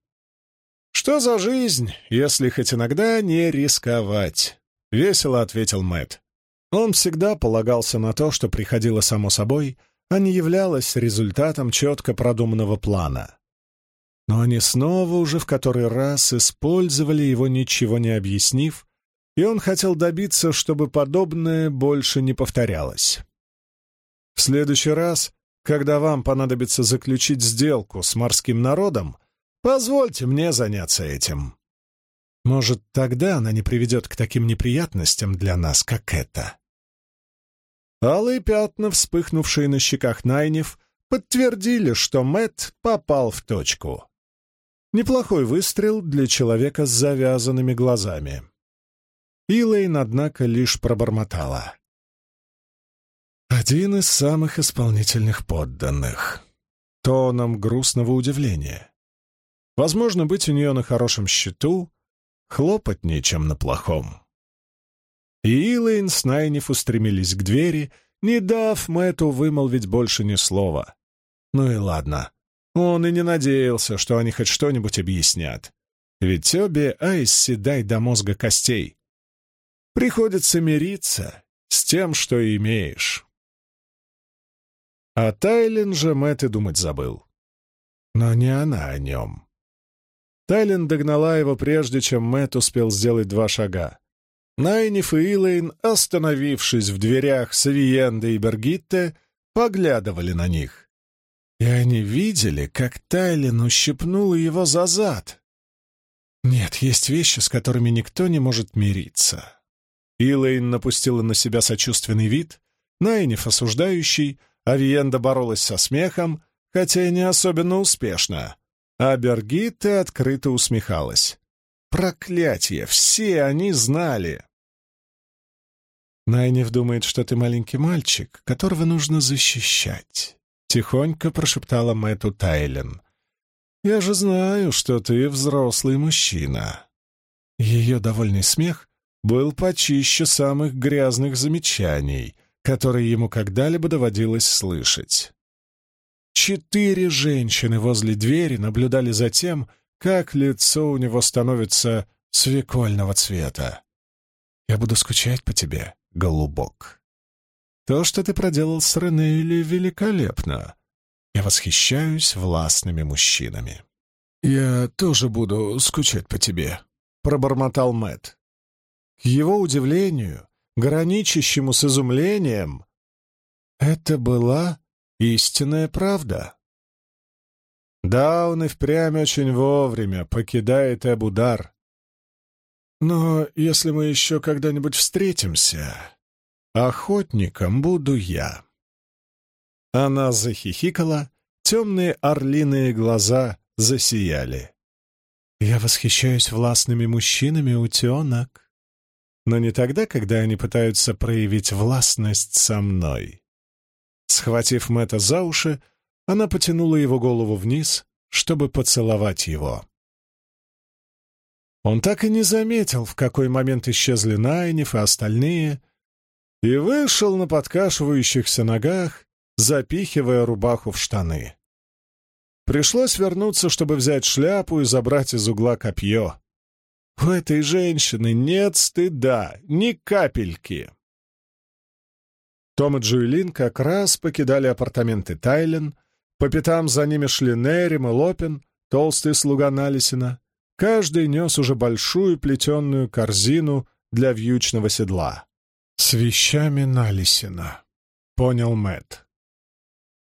Что за жизнь, если хоть иногда не рисковать? Весело ответил Мэт. Он всегда полагался на то, что приходило само собой, а не являлось результатом четко продуманного плана. Но они снова уже в который раз использовали его, ничего не объяснив, и он хотел добиться, чтобы подобное больше не повторялось. В следующий раз, когда вам понадобится заключить сделку с морским народом, позвольте мне заняться этим. Может, тогда она не приведет к таким неприятностям для нас, как это. Алые пятна, вспыхнувшие на щеках Найнев, подтвердили, что Мэт попал в точку. Неплохой выстрел для человека с завязанными глазами. Илэйн, однако, лишь пробормотала. Один из самых исполнительных подданных. Тоном грустного удивления. Возможно, быть у нее на хорошем счету хлопотнее, чем на плохом. И Илэйн с Найниф устремились к двери, не дав Мэтту вымолвить больше ни слова. Ну и ладно, он и не надеялся, что они хоть что-нибудь объяснят. Ведь обе Айси дай до мозга костей. Приходится мириться с тем, что имеешь. А Тайлин же Мэтт и думать забыл. Но не она о нем. Тайлин догнала его, прежде чем Мэтт успел сделать два шага. Найниф и Илэйн, остановившись в дверях Савиенда и Бергитте, поглядывали на них. И они видели, как Тайлин ущипнула его за зад. Нет, есть вещи, с которыми никто не может мириться. Илэйн напустила на себя сочувственный вид, Найниф осуждающий, Авиенда боролась со смехом, хотя и не особенно успешно, а Бергитта открыто усмехалась. Проклятие! Все они знали! Найниф думает, что ты маленький мальчик, которого нужно защищать. Тихонько прошептала Мэтту Тайлен. «Я же знаю, что ты взрослый мужчина». Ее довольный смех был почище самых грязных замечаний, которые ему когда-либо доводилось слышать. Четыре женщины возле двери наблюдали за тем, как лицо у него становится свекольного цвета. «Я буду скучать по тебе, голубок». То, что ты проделал с Ренейли, великолепно. Я восхищаюсь властными мужчинами. Я тоже буду скучать по тебе, пробормотал Мэт. К его удивлению, граничащему с изумлением, это была истинная правда. Да, он и впрямь очень вовремя покидает Эбудар. Но если мы еще когда-нибудь встретимся, Охотником буду я. Она захихикала, темные орлиные глаза засияли. Я восхищаюсь властными мужчинами, утенок. Но не тогда, когда они пытаются проявить властность со мной. Схватив Мэтта за уши, она потянула его голову вниз, чтобы поцеловать его. Он так и не заметил, в какой момент исчезли Найниф и остальные, и вышел на подкашивающихся ногах, запихивая рубаху в штаны. Пришлось вернуться, чтобы взять шляпу и забрать из угла копье. У этой женщины нет стыда, ни капельки. Том и Джуэлин как раз покидали апартаменты Тайлен, по пятам за ними шли Нерим и Лопин, толстый слуга Налисина. Каждый нес уже большую плетеную корзину для вьючного седла. «С вещами Налисина», — понял Мэт.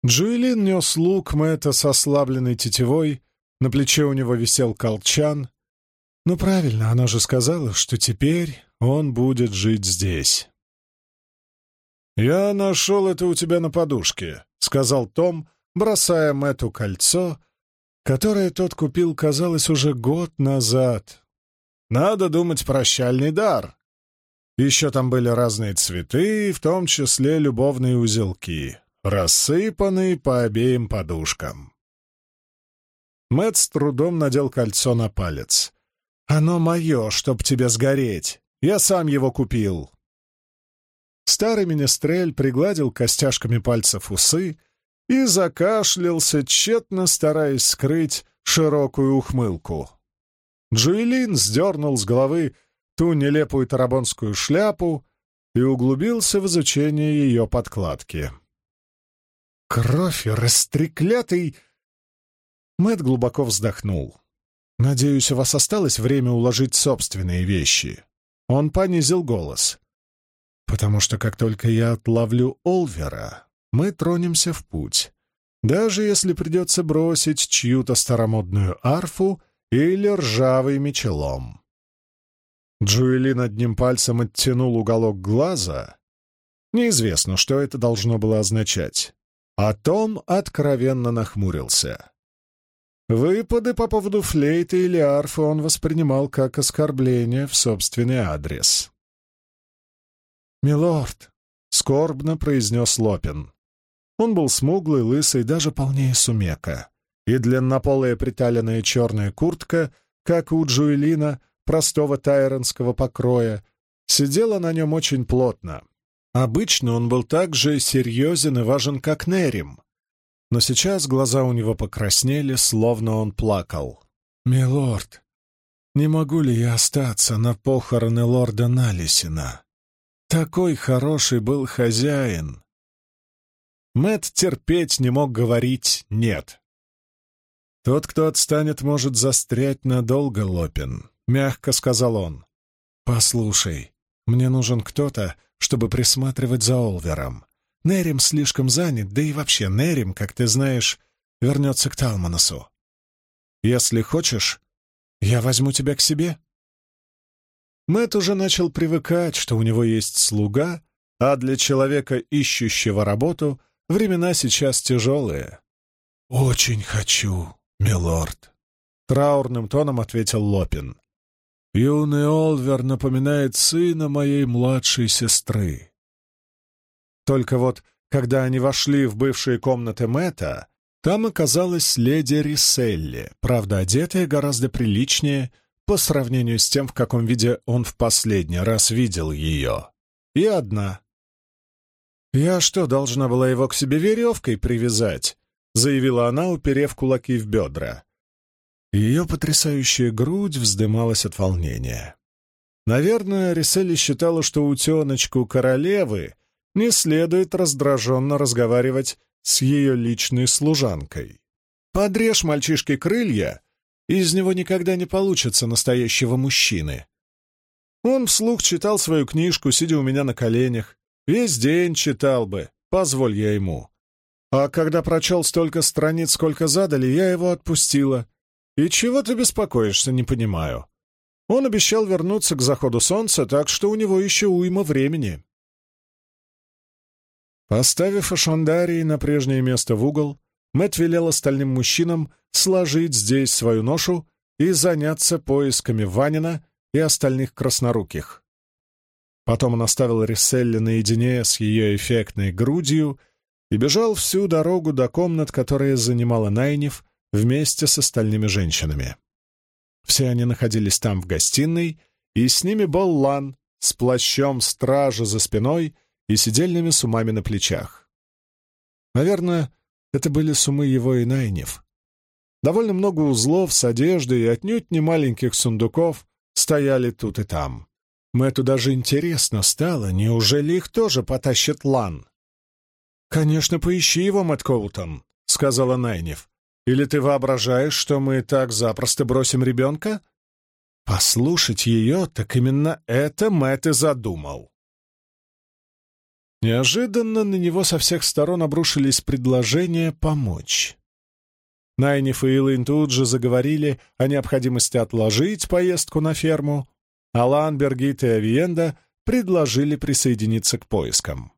Джуэлин нес лук Мэтта с ослабленной тетивой, на плече у него висел колчан. Ну правильно, она же сказала, что теперь он будет жить здесь. «Я нашел это у тебя на подушке», — сказал Том, бросая Мэтту кольцо, которое тот купил, казалось, уже год назад. «Надо думать, прощальный дар. Еще там были разные цветы, в том числе любовные узелки, рассыпанные по обеим подушкам». Мэтт с трудом надел кольцо на палец. «Оно мое, чтоб тебе сгореть. Я сам его купил». Старый министрель пригладил костяшками пальцев усы и закашлялся, тщетно стараясь скрыть широкую ухмылку. Джуэлин сдернул с головы ту нелепую тарабонскую шляпу и углубился в изучение ее подкладки. «Кровь растреклятый!» Мэт глубоко вздохнул. «Надеюсь, у вас осталось время уложить собственные вещи». Он понизил голос потому что как только я отловлю Олвера, мы тронемся в путь, даже если придется бросить чью-то старомодную арфу или ржавый мечелом. Джуэлин одним пальцем оттянул уголок глаза. Неизвестно, что это должно было означать. А Том откровенно нахмурился. Выпады по поводу флейты или арфы он воспринимал как оскорбление в собственный адрес. «Милорд!» — скорбно произнес Лопин. Он был смуглый, лысый, даже полнее сумека. И длиннополая приталенная черная куртка, как у Джуэлина, простого тайронского покроя, сидела на нем очень плотно. Обычно он был так же серьезен и важен, как Нерим. Но сейчас глаза у него покраснели, словно он плакал. «Милорд, не могу ли я остаться на похороны лорда Налисина?» Такой хороший был хозяин. Мэт терпеть не мог говорить «нет». «Тот, кто отстанет, может застрять надолго, Лопин», — мягко сказал он. «Послушай, мне нужен кто-то, чтобы присматривать за Олвером. Нерим слишком занят, да и вообще Нерим, как ты знаешь, вернется к Талманосу. Если хочешь, я возьму тебя к себе». Мэт уже начал привыкать, что у него есть слуга, а для человека, ищущего работу, времена сейчас тяжелые. «Очень хочу, милорд», — траурным тоном ответил Лопин. «Юный Олвер напоминает сына моей младшей сестры». Только вот, когда они вошли в бывшие комнаты Мэта, там оказалась леди Риселли, правда, одетая гораздо приличнее — по сравнению с тем, в каком виде он в последний раз видел ее. И одна. «Я что, должна была его к себе веревкой привязать?» — заявила она, уперев кулаки в бедра. Ее потрясающая грудь вздымалась от волнения. Наверное, Риселли считала, что утеночку королевы не следует раздраженно разговаривать с ее личной служанкой. «Подрежь мальчишке крылья, из него никогда не получится настоящего мужчины. Он вслух читал свою книжку, сидя у меня на коленях. Весь день читал бы, позволь я ему. А когда прочел столько страниц, сколько задали, я его отпустила. И чего ты беспокоишься, не понимаю. Он обещал вернуться к заходу солнца, так что у него еще уйма времени. Поставив Ашандарии на прежнее место в угол, Мэтт велел остальным мужчинам сложить здесь свою ношу и заняться поисками Ванина и остальных красноруких. Потом он оставил Рисселли наедине с ее эффектной грудью и бежал всю дорогу до комнат, которые занимала Найнев вместе с остальными женщинами. Все они находились там в гостиной, и с ними был Лан с плащом стража за спиной и сидельными сумами на плечах. Наверное, это были сумы его и Найнев. Довольно много узлов с одеждой и отнюдь не маленьких сундуков стояли тут и там. Мэтту даже интересно стало, неужели их тоже потащит Лан? «Конечно, поищи его, Мэтт Коутон», — сказала Найнев. «Или ты воображаешь, что мы так запросто бросим ребенка?» Послушать ее, так именно это Мэтт и задумал. Неожиданно на него со всех сторон обрушились предложения помочь. Найниф и Илайн тут же заговорили о необходимости отложить поездку на ферму, а Лан, Бергит и Авиенда предложили присоединиться к поискам.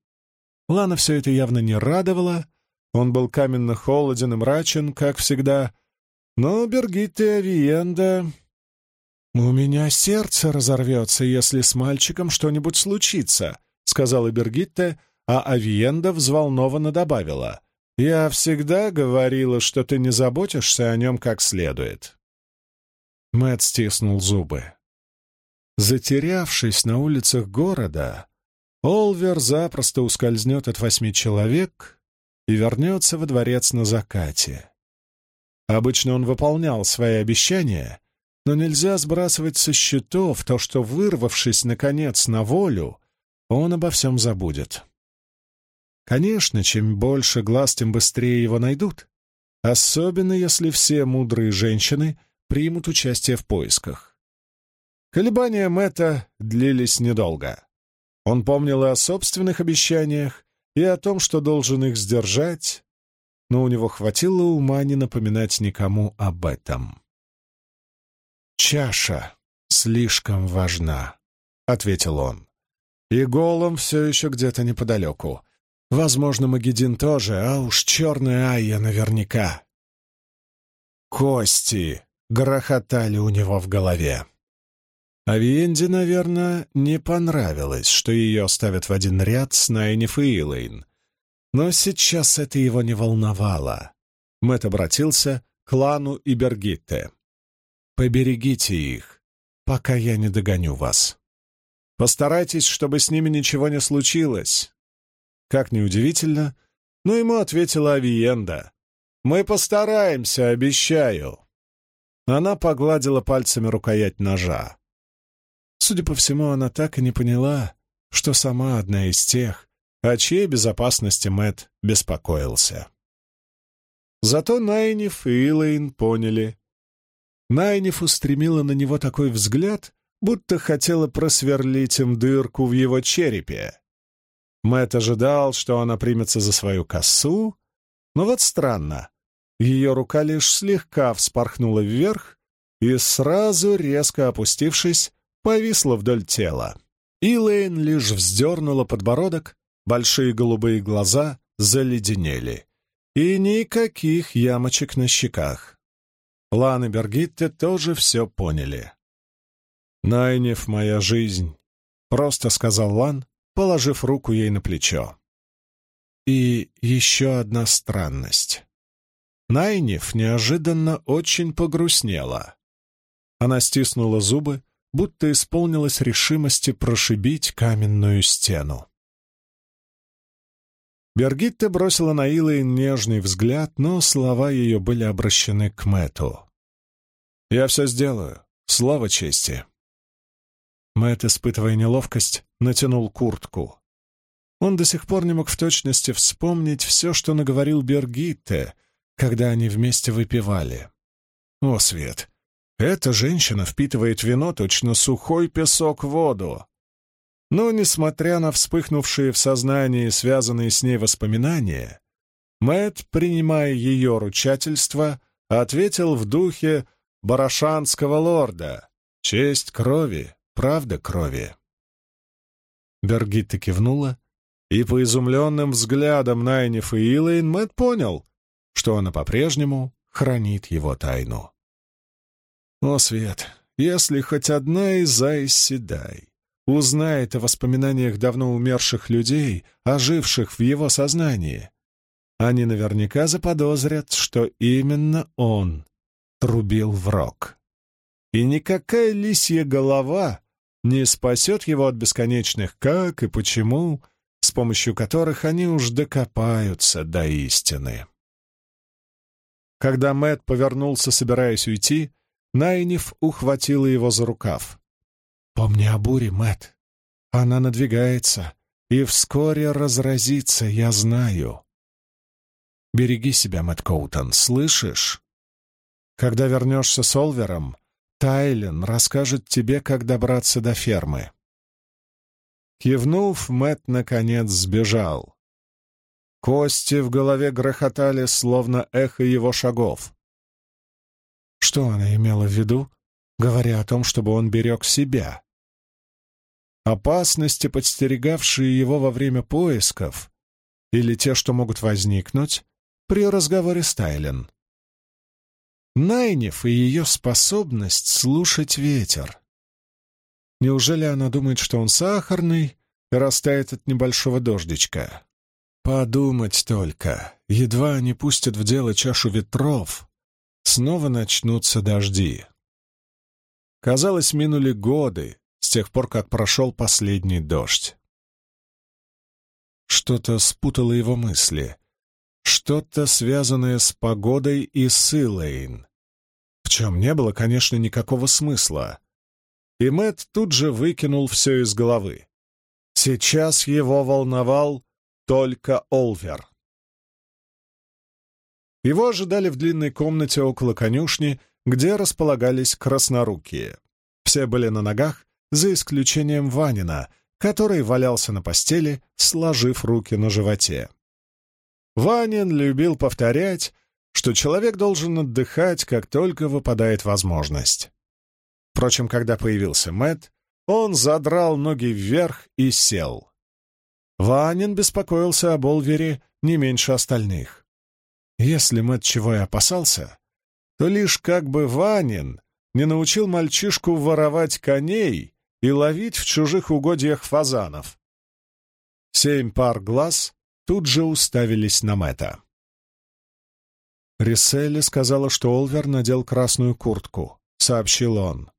Лана все это явно не радовало, он был каменно холоден и мрачен, как всегда, но Бергит и Авиенда... «У меня сердце разорвется, если с мальчиком что-нибудь случится», — сказала Бергитте, а Авиенда взволнованно добавила. «Я всегда говорила, что ты не заботишься о нем как следует». Мэтт стиснул зубы. Затерявшись на улицах города, Олвер запросто ускользнет от восьми человек и вернется во дворец на закате. Обычно он выполнял свои обещания, но нельзя сбрасывать со счетов то, что, вырвавшись, наконец, на волю, он обо всем забудет. Конечно, чем больше глаз, тем быстрее его найдут, особенно если все мудрые женщины примут участие в поисках. Колебания Мэтта длились недолго. Он помнил и о собственных обещаниях, и о том, что должен их сдержать, но у него хватило ума не напоминать никому об этом. «Чаша слишком важна», — ответил он. «И голом все еще где-то неподалеку. Возможно, Магедин тоже, а уж черная Айя наверняка». Кости грохотали у него в голове. Авиенде, наверное, не понравилось, что ее ставят в один ряд с Найниф и Илэйн. Но сейчас это его не волновало. Мэтт обратился к Лану и Бергитте. «Поберегите их, пока я не догоню вас. Постарайтесь, чтобы с ними ничего не случилось». Как неудивительно, но ему ответила Авиенда. «Мы постараемся, обещаю». Она погладила пальцами рукоять ножа. Судя по всему, она так и не поняла, что сама одна из тех, о чьей безопасности Мэт беспокоился. Зато Найниф и Илэйн поняли. Найниф устремила на него такой взгляд, будто хотела просверлить им дырку в его черепе. Мэт ожидал, что она примется за свою косу, но вот странно, ее рука лишь слегка вспорхнула вверх и сразу, резко опустившись, повисла вдоль тела. Илэйн лишь вздернула подбородок, большие голубые глаза заледенели. И никаких ямочек на щеках. Лан и Бергитте тоже все поняли. «Найнев, моя жизнь», — просто сказал Лан, положив руку ей на плечо. И еще одна странность. Найнев неожиданно очень погрустнела. Она стиснула зубы, будто исполнилась решимости прошибить каменную стену. Бергитта бросила на Илой нежный взгляд, но слова ее были обращены к Мэту. «Я все сделаю. Слава чести!» Мэт, испытывая неловкость, натянул куртку. Он до сих пор не мог в точности вспомнить все, что наговорил Бергитте, когда они вместе выпивали. О, Свет! Эта женщина впитывает вино точно сухой песок в воду. Но, несмотря на вспыхнувшие в сознании связанные с ней воспоминания, Мэт, принимая ее ручательство, ответил в духе барашанского лорда «Честь крови, правда крови». Бергитта кивнула, и по изумленным взглядам Найниф и Илэйн Мэт понял, что она по-прежнему хранит его тайну. О, Свет, если хоть одна из Айс Седай узнает о воспоминаниях давно умерших людей, оживших в его сознании, они наверняка заподозрят, что именно он трубил в рог. И никакая лисья голова не спасет его от бесконечных «как» и «почему», с помощью которых они уж докопаются до истины. Когда Мэт повернулся, собираясь уйти, Найниф ухватила его за рукав. Помни о буре, Мэт. Она надвигается и вскоре разразится, я знаю. Береги себя, Мэтт Коутон, слышишь? Когда вернешься с Олвером, Тайлен расскажет тебе, как добраться до фермы. Кивнув, Мэтт наконец сбежал. Кости в голове грохотали, словно эхо его шагов. Что она имела в виду, говоря о том, чтобы он берег себя? Опасности, подстерегавшие его во время поисков, или те, что могут возникнуть при разговоре с Тайлен. Найнев и ее способность слушать ветер. Неужели она думает, что он сахарный и растает от небольшого дождичка? Подумать только, едва они пустят в дело чашу ветров, снова начнутся дожди. Казалось, минули годы с тех пор, как прошел последний дождь. Что-то спутало его мысли, что-то связанное с погодой и с в чем не было, конечно, никакого смысла. И Мэт тут же выкинул все из головы. Сейчас его волновал только Олвер. Его ожидали в длинной комнате около конюшни, где располагались краснорукие. Все были на ногах, за исключением Ванина, который валялся на постели, сложив руки на животе. Ванин любил повторять, что человек должен отдыхать, как только выпадает возможность. Впрочем, когда появился Мэт, он задрал ноги вверх и сел. Ванин беспокоился об Олвере не меньше остальных. Если Мэтт чего и опасался, то лишь как бы Ванин не научил мальчишку воровать коней и ловить в чужих угодьях фазанов. Семь пар глаз тут же уставились на Мэтта. Риселли сказала, что Олвер надел красную куртку, — сообщил он.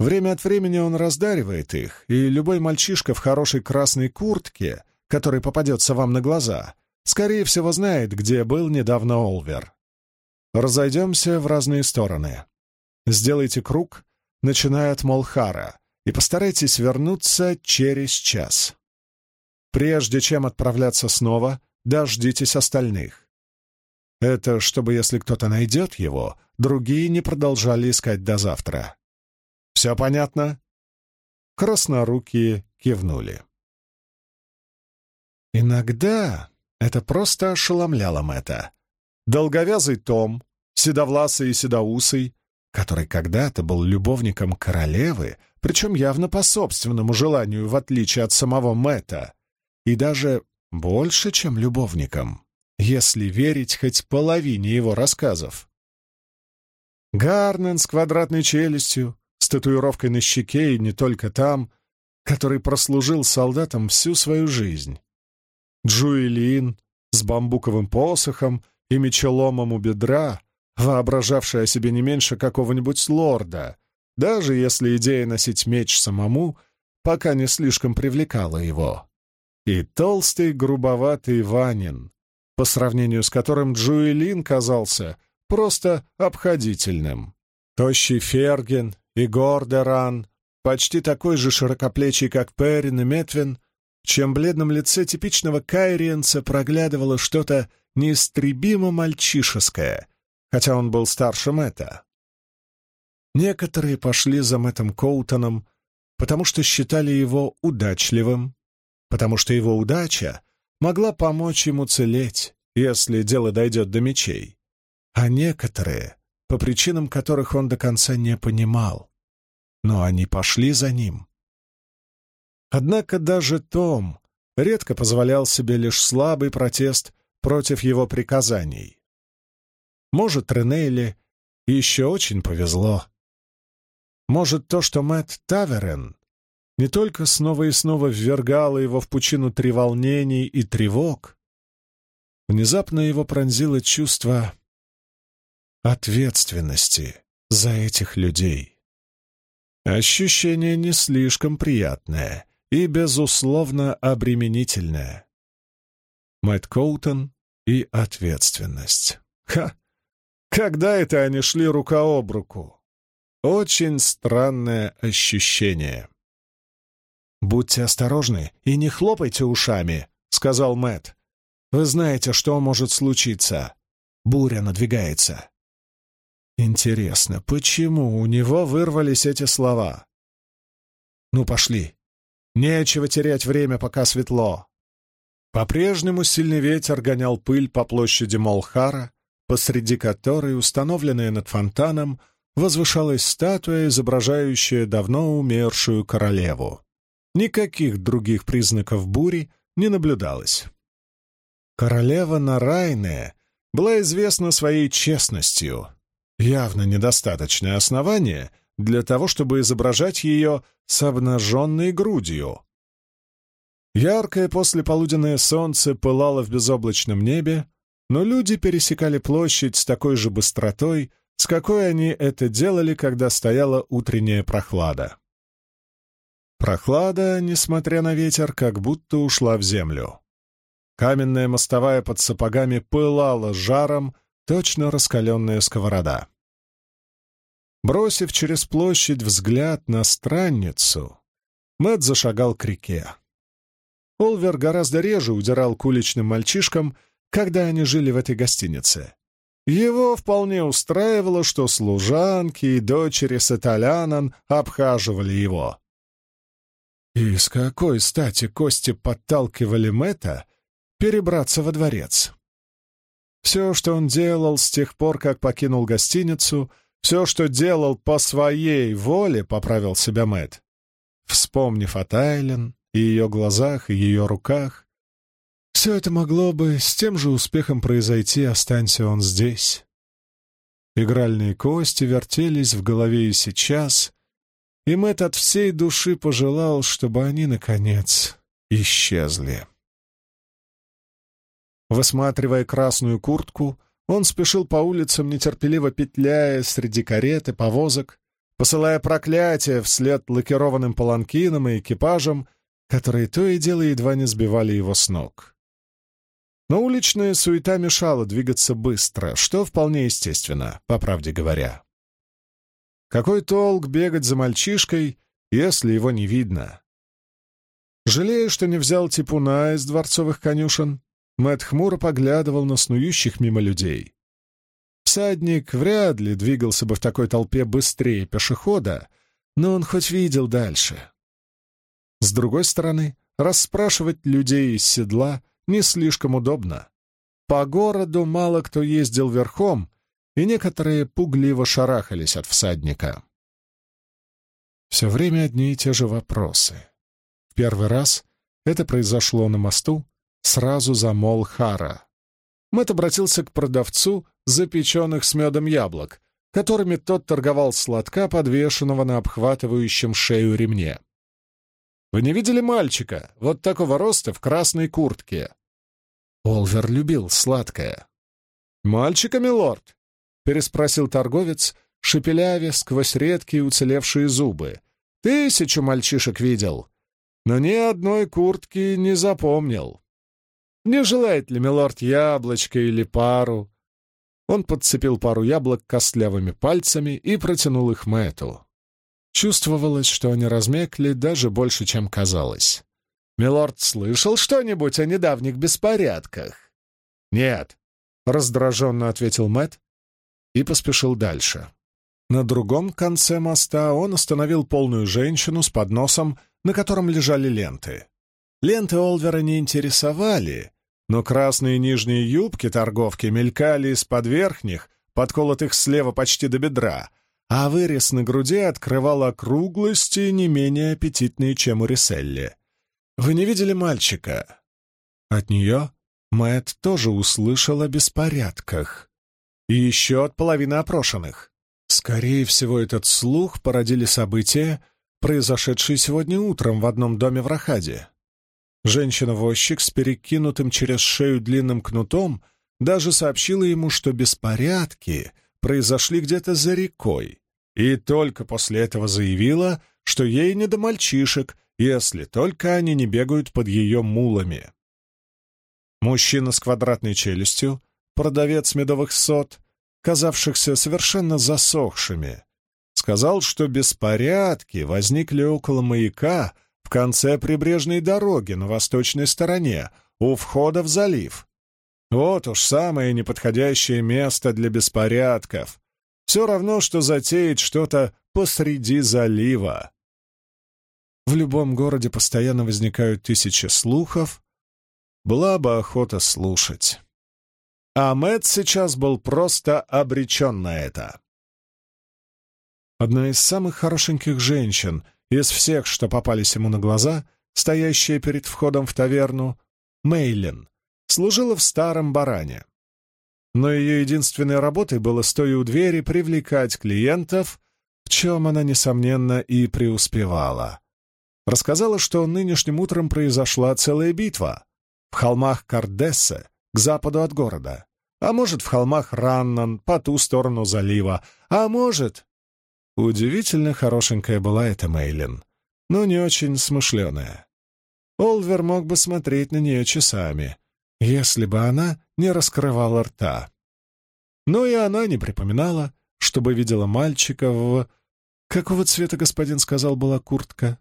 Время от времени он раздаривает их, и любой мальчишка в хорошей красной куртке который попадется вам на глаза, скорее всего, знает, где был недавно Олвер. Разойдемся в разные стороны. Сделайте круг, начиная от Молхара, и постарайтесь вернуться через час. Прежде чем отправляться снова, дождитесь остальных. Это чтобы, если кто-то найдет его, другие не продолжали искать до завтра. Все понятно? Краснорукие кивнули. Иногда это просто ошеломляло Мэтта. Долговязый Том, седовласый и седоусый, который когда-то был любовником королевы, причем явно по собственному желанию, в отличие от самого Мэтта, и даже больше, чем любовником, если верить хоть половине его рассказов. Гарнен с квадратной челюстью, с татуировкой на щеке и не только там, который прослужил солдатом всю свою жизнь. Джуэлин с бамбуковым посохом и мечеломом у бедра, воображавшая себе не меньше какого-нибудь лорда, даже если идея носить меч самому пока не слишком привлекала его. И толстый грубоватый Ванин, по сравнению с которым Джуэлин казался просто обходительным. Тощий Ферген и Гордеран, почти такой же широкоплечий, как Перин и Метвин, чем бледном лице типичного кайриенца проглядывало что-то неистребимо мальчишеское, хотя он был старше Мэтта. Некоторые пошли за Мэттом Коутоном, потому что считали его удачливым, потому что его удача могла помочь ему целеть, если дело дойдет до мечей, а некоторые, по причинам которых он до конца не понимал. Но они пошли за ним, Однако даже Том редко позволял себе лишь слабый протест против его приказаний. Может, Ренейли еще очень повезло. Может, то, что Мэтт Таверен не только снова и снова ввергало его в пучину треволнений и тревог, внезапно его пронзило чувство ответственности за этих людей. Ощущение не слишком приятное, и, безусловно, обременительное. Мэтт Коутон и ответственность. Ха! Когда это они шли рука об руку? Очень странное ощущение. «Будьте осторожны и не хлопайте ушами», — сказал Мэт. «Вы знаете, что может случиться. Буря надвигается». Интересно, почему у него вырвались эти слова? «Ну, пошли. Нечего терять время, пока светло». По-прежнему сильный ветер гонял пыль по площади Молхара, посреди которой, установленная над фонтаном, возвышалась статуя, изображающая давно умершую королеву. Никаких других признаков бури не наблюдалось. Королева Нарайная была известна своей честностью, явно недостаточное основание для того, чтобы изображать ее с обнаженной грудью. Яркое послеполуденное солнце пылало в безоблачном небе, но люди пересекали площадь с такой же быстротой, с какой они это делали, когда стояла утренняя прохлада. Прохлада, несмотря на ветер, как будто ушла в землю. Каменная мостовая под сапогами пылала жаром, точно раскаленная сковорода. Бросив через площадь взгляд на странницу, Мэтт зашагал к реке. Олвер гораздо реже удирал к уличным мальчишкам, когда они жили в этой гостинице. Его вполне устраивало, что служанки и дочери Саталянан обхаживали его. И с какой стати кости подталкивали Мэтта перебраться во дворец? Все, что он делал с тех пор, как покинул гостиницу, все, что делал по своей воле, поправил себя Мэтт. Вспомнив о Тайлен и ее глазах, и ее руках, все это могло бы с тем же успехом произойти, останься он здесь. Игральные кости вертелись в голове и сейчас, и Мэтт от всей души пожелал, чтобы они, наконец, исчезли. Высматривая красную куртку, он спешил по улицам, нетерпеливо петляя среди карет и повозок, посылая проклятия вслед лакированным паланкинам и экипажам, которые то и дело едва не сбивали его с ног. Но уличная суета мешала двигаться быстро, что вполне естественно, по правде говоря. Какой толк бегать за мальчишкой, если его не видно? Жалея, что не взял типуна из дворцовых конюшен, Мэтт хмуро поглядывал на снующих мимо людей. Всадник вряд ли двигался бы в такой толпе быстрее пешехода, но он хоть видел дальше. С другой стороны, расспрашивать людей из седла не слишком удобно. По городу мало кто ездил верхом, и некоторые пугливо шарахались от всадника. Все время одни и те же вопросы. В первый раз это произошло на мосту, сразу за Молхара. Мэтт обратился к продавцу запеченных с медом яблок, которыми тот торговал сладка, подвешенного на обхватывающем шею ремне. «Вы не видели мальчика, вот такого роста, в красной куртке?» Олвер любил сладкое. «Мальчика, милорд?» — переспросил торговец, шепеляве сквозь редкие уцелевшие зубы. «Тысячу мальчишек видел, но ни одной куртки не запомнил. Не желает ли милорд яблочко или пару?» Он подцепил пару яблок костлявыми пальцами и протянул их Мэтту. Чувствовалось, что они размекли даже больше, чем казалось. «Милорд слышал что-нибудь о недавних беспорядках?» «Нет», — раздраженно ответил Мэтт и поспешил дальше. На другом конце моста он остановил полную женщину с подносом, на котором лежали ленты. Ленты Олвера не интересовали, но красные нижние юбки торговки мелькали из-под верхних, подколотых слева почти до бедра, а вырез на груди открывал округлости не менее аппетитные, чем у Риселли. «Вы не видели мальчика?» От нее Мэтт тоже услышал о беспорядках. И еще от половины опрошенных. Скорее всего, этот слух породили события, произошедшие сегодня утром в одном доме в Рахаде. Женщина-возчик с перекинутым через шею длинным кнутом даже сообщила ему, что беспорядки произошли где-то за рекой, и только после этого заявила, что ей не до мальчишек, если только они не бегают под ее мулами. Мужчина с квадратной челюстью, продавец медовых сот, казавшихся совершенно засохшими, сказал, что беспорядки возникли около маяка, конце прибрежной дороги на восточной стороне, у входа в залив. Вот уж самое неподходящее место для беспорядков. Все равно, что затеять что-то посреди залива. В любом городе постоянно возникают тысячи слухов. Была бы охота слушать. А Мэтт сейчас был просто обречен на это. Одна из самых хорошеньких женщин из всех, что попались ему на глаза, стоящая перед входом в таверну, Мейлин, служила в старом баране. Но ее единственной работой было, стоя у двери, привлекать клиентов, в чем она, несомненно, и преуспевала. Рассказала, что нынешним утром произошла целая битва в холмах Кардессе, к западу от города, а может, в холмах Раннан, по ту сторону залива, а может... Удивительно хорошенькая была эта Мейлин, но не очень смышленая. Олвер мог бы смотреть на нее часами, если бы она не раскрывала рта. Но и она не припоминала, чтобы видела мальчика в... Какого цвета, господин сказал, была куртка?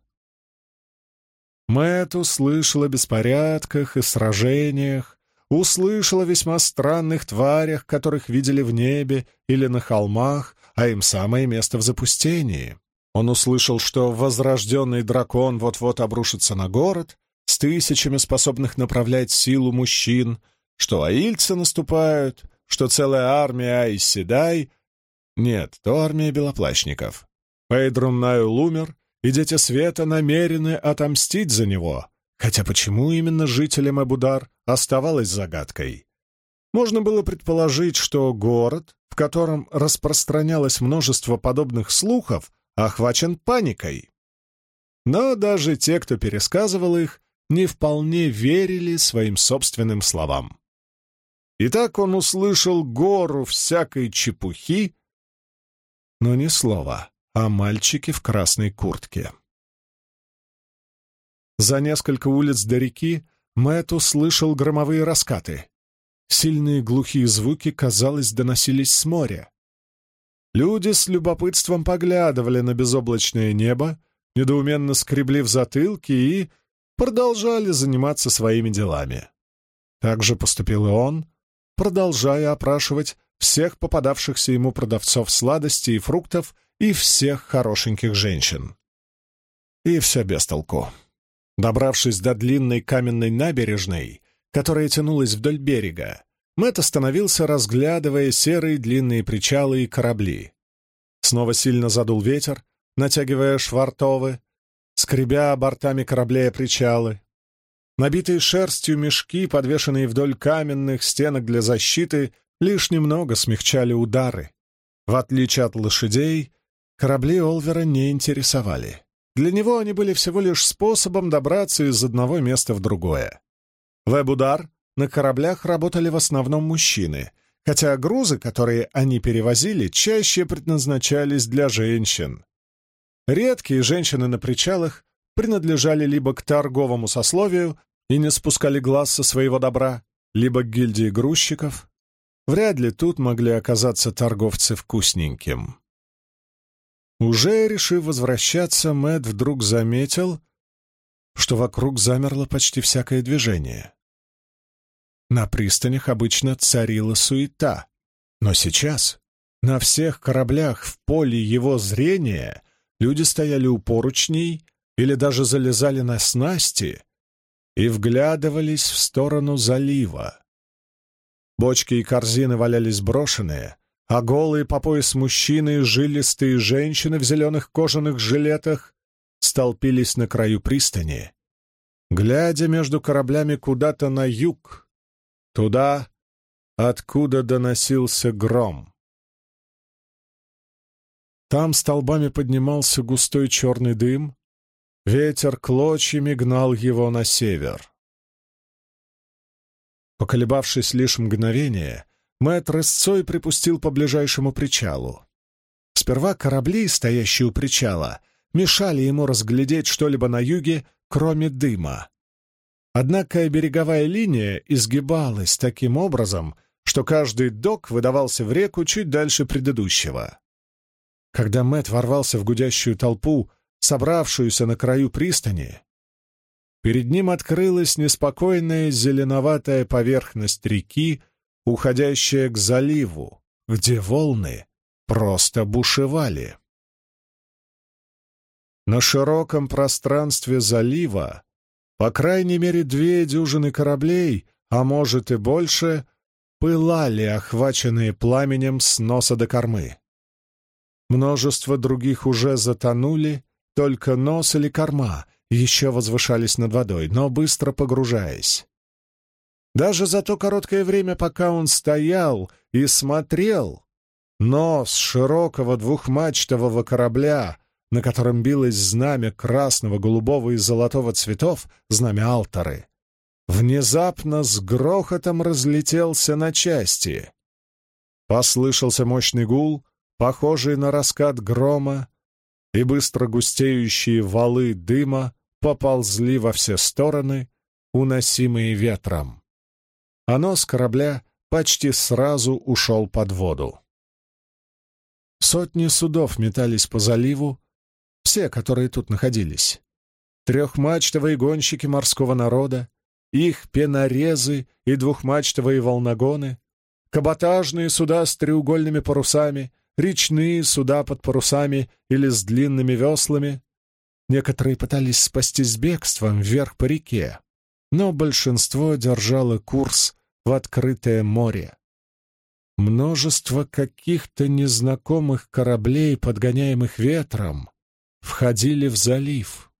Мэтт услышал о беспорядках и сражениях, услышал о весьма странных тварях, которых видели в небе или на холмах, а им самое место в запустении. Он услышал, что возрожденный дракон вот-вот обрушится на город, с тысячами способных направлять силу мужчин, что аильцы наступают, что целая армия Айседай... Нет, то армия белоплащников. Пейдрун Найл умер, и Дети Света намерены отомстить за него, хотя почему именно жителям Эбудар оставалось загадкой. Можно было предположить, что город, в котором распространялось множество подобных слухов, охвачен паникой. Но даже те, кто пересказывал их, не вполне верили своим собственным словам. И так он услышал гору всякой чепухи, но ни слова о мальчике в красной куртке. За несколько улиц до реки Мэтт услышал громовые раскаты. Сильные глухие звуки, казалось, доносились с моря. Люди с любопытством поглядывали на безоблачное небо, недоуменно скребли в затылке и продолжали заниматься своими делами. Так же поступил и он, продолжая опрашивать всех попадавшихся ему продавцов сладостей и фруктов и всех хорошеньких женщин. И все без толку. Добравшись до длинной каменной набережной, которая тянулась вдоль берега, Мэтт остановился, разглядывая серые длинные причалы и корабли. Снова сильно задул ветер, натягивая швартовы, скребя бортами кораблей причалы. Набитые шерстью мешки, подвешенные вдоль каменных стенок для защиты, лишь немного смягчали удары. В отличие от лошадей, корабли Олвера не интересовали. Для него они были всего лишь способом добраться из одного места в другое. В Эбудар на кораблях работали в основном мужчины, хотя грузы, которые они перевозили, чаще предназначались для женщин. Редкие женщины на причалах принадлежали либо к торговому сословию и не спускали глаз со своего добра, либо к гильдии грузчиков. Вряд ли тут могли оказаться торговцы вкусненьким. Уже решив возвращаться, Мэт вдруг заметил, что вокруг замерло почти всякое движение. На пристанях обычно царила суета, но сейчас на всех кораблях в поле его зрения Люди стояли у поручней или даже залезали на снасти и вглядывались в сторону залива. Бочки и корзины валялись брошенные, а голые по пояс мужчины и жилистые женщины в зеленых кожаных жилетах столпились на краю пристани, глядя между кораблями куда-то на юг, туда, откуда доносился гром. Там столбами поднимался густой черный дым, ветер клочьями гнал его на север. Поколебавшись лишь мгновение, Мэтт рысцой припустил по ближайшему причалу. Сперва корабли, стоящие у причала, мешали ему разглядеть что-либо на юге, кроме дыма. Однако береговая линия изгибалась таким образом, что каждый док выдавался в реку чуть дальше предыдущего. Когда Мэт ворвался в гудящую толпу, собравшуюся на краю пристани, перед ним открылась неспокойная зеленоватая поверхность реки, уходящая к заливу, где волны просто бушевали. На широком пространстве залива, по крайней мере, две дюжины кораблей, а может и больше, пылали, охваченные пламенем с носа до кормы. Множество других уже затонули, только нос или корма еще возвышались над водой, но быстро погружаясь. Даже за то короткое время, пока он стоял и смотрел, нос широкого двухмачтового корабля, на котором билось знамя красного, голубого и золотого цветов, знамя Алтары, внезапно с грохотом разлетелся на части. Послышался мощный гул, похожий на раскат грома, и быстро густеющие валы дыма поползли во все стороны, уносимые ветром. А нос корабля почти сразу ушел под воду. Сотни судов метались по заливу, все, которые тут находились. Трехмачтовые гонщики морского народа, их пенорезы и двухмачтовые волногоны, каботажные суда с треугольными парусами, речные суда под парусами или с длинными веслами. Некоторые пытались спастись бегством вверх по реке, но большинство держало курс в открытое море. Множество каких-то незнакомых кораблей, подгоняемых ветром, входили в залив.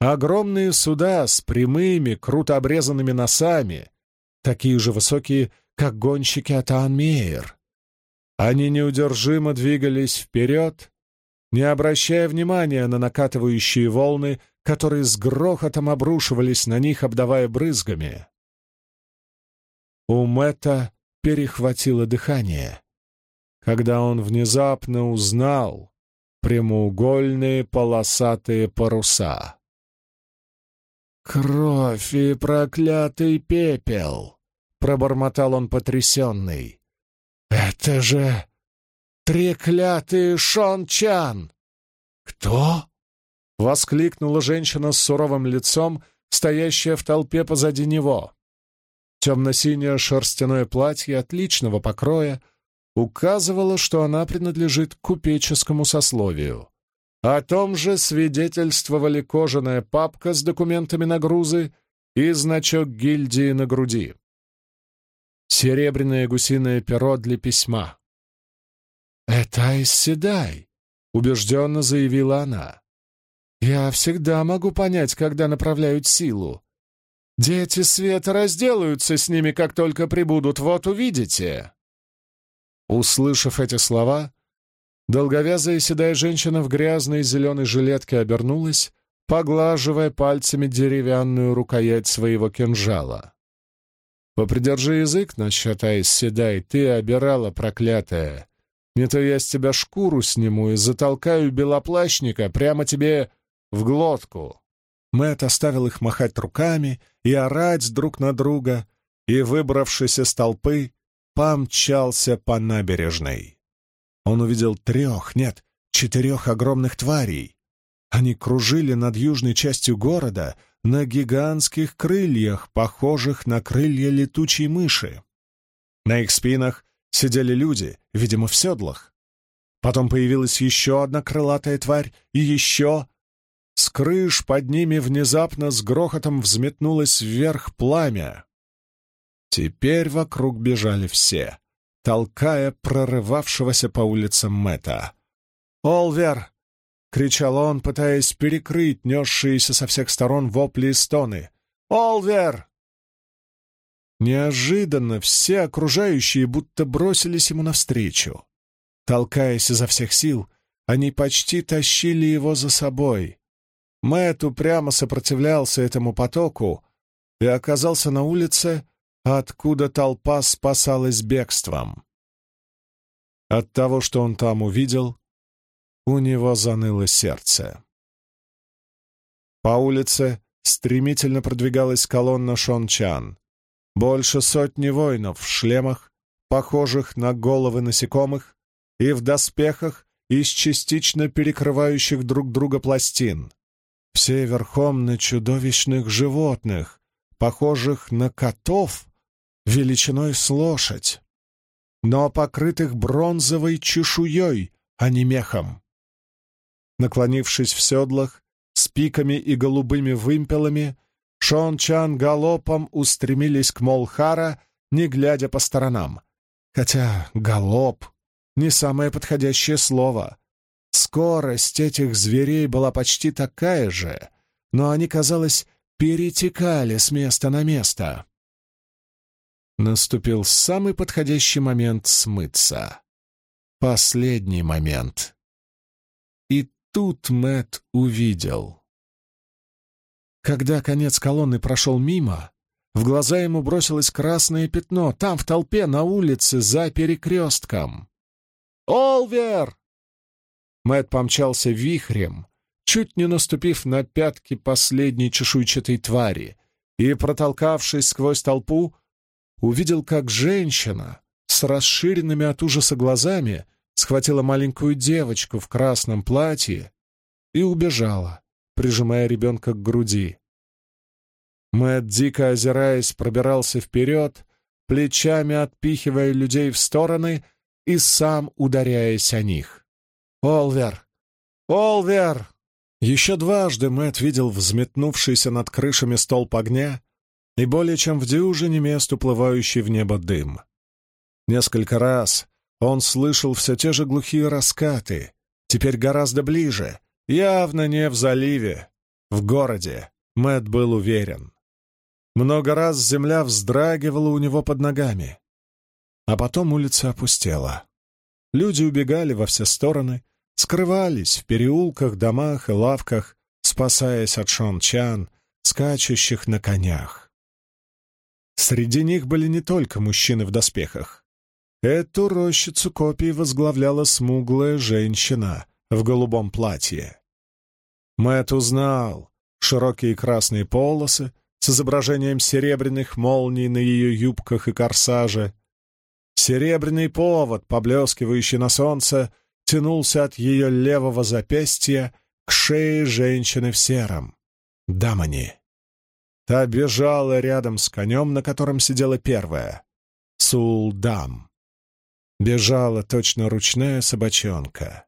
Огромные суда с прямыми, круто обрезанными носами, такие же высокие, как гонщики от Анмейер. Они неудержимо двигались вперед, не обращая внимания на накатывающие волны, которые с грохотом обрушивались на них, обдавая брызгами. У Мэтта перехватило дыхание, когда он внезапно узнал прямоугольные полосатые паруса. «Кровь и проклятый пепел!» — пробормотал он потрясенный. «Это же треклятый Шон-Чан!» «Кто?» — воскликнула женщина с суровым лицом, стоящая в толпе позади него. Темно-синее шерстяное платье отличного покроя указывало, что она принадлежит купеческому сословию. О том же свидетельствовали кожаная папка с документами на грузы и значок гильдии на груди. Серебряное гусиное перо для письма. «Это Айсседай», — убежденно заявила она. «Я всегда могу понять, когда направляют силу. Дети света разделаются с ними, как только прибудут, вот увидите». Услышав эти слова, долговязая седая женщина в грязной зеленой жилетке обернулась, поглаживая пальцами деревянную рукоять своего кинжала. «Попридержи язык насчет седай, ты обирала, проклятая. Не то я с тебя шкуру сниму и затолкаю белоплащника прямо тебе в глотку». Мэт оставил их махать руками и орать друг на друга, и, выбравшись из толпы, помчался по набережной. Он увидел трех, нет, четырех огромных тварей. Они кружили над южной частью города на гигантских крыльях, похожих на крылья летучей мыши. На их спинах сидели люди, видимо, в седлах. Потом появилась еще одна крылатая тварь и еще... С крыш под ними внезапно с грохотом взметнулось вверх пламя. Теперь вокруг бежали все, толкая прорывавшегося по улицам Мэтта. «Олвер!» — кричал он, пытаясь перекрыть несшиеся со всех сторон вопли и стоны. «Олвер!» Неожиданно все окружающие будто бросились ему навстречу. Толкаясь изо всех сил, они почти тащили его за собой. Мэтт упрямо сопротивлялся этому потоку и оказался на улице, откуда толпа спасалась бегством. От того, что он там увидел, у него заныло сердце. По улице стремительно продвигалась колонна Шончан. Больше сотни воинов в шлемах, похожих на головы насекомых, и в доспехах из частично перекрывающих друг друга пластин. все верхом на чудовищных животных, похожих на котов, величиной с лошадь, но покрытых бронзовой чешуей, а не мехом. Наклонившись в седлах, с пиками и голубыми вымпелами, Шон Чан галопом устремились к Молхара, не глядя по сторонам. Хотя галоп — не самое подходящее слово. Скорость этих зверей была почти такая же, но они, казалось, перетекали с места на место. Наступил самый подходящий момент смыться. Последний момент. И тут Мэт увидел. Когда конец колонны прошел мимо, в глаза ему бросилось красное пятно, там, в толпе, на улице, за перекрестком. «Олвер!» Мэт помчался вихрем, чуть не наступив на пятки последней чешуйчатой твари, и, протолкавшись сквозь толпу, увидел, как женщина с расширенными от ужаса глазами схватила маленькую девочку в красном платье и убежала, прижимая ребенка к груди. Мэтт, дико озираясь, пробирался вперед, плечами отпихивая людей в стороны и сам ударяясь о них. «Олвер! Олвер!» Еще дважды Мэтт видел взметнувшийся над крышами столб огня и более чем в дюжине мест уплывающий в небо дым. Несколько раз он слышал все те же глухие раскаты, теперь гораздо ближе, явно не в заливе, в городе, Мэтт был уверен. Много раз земля вздрагивала у него под ногами. А потом улица опустела. Люди убегали во все стороны, скрывались в переулках, домах и лавках, спасаясь от шончан, скачущих на конях. Среди них были не только мужчины в доспехах. Эту рощицу копий возглавляла смуглая женщина в голубом платье. Мэт узнал широкие красные полосы с изображением серебряных молний на ее юбках и корсаже. Серебряный повод, поблескивающий на солнце, тянулся от ее левого запястья к шее женщины в сером. Дамани. Та бежала рядом с конем, на котором сидела первая. Сулдам. Бежала точно ручная собачонка.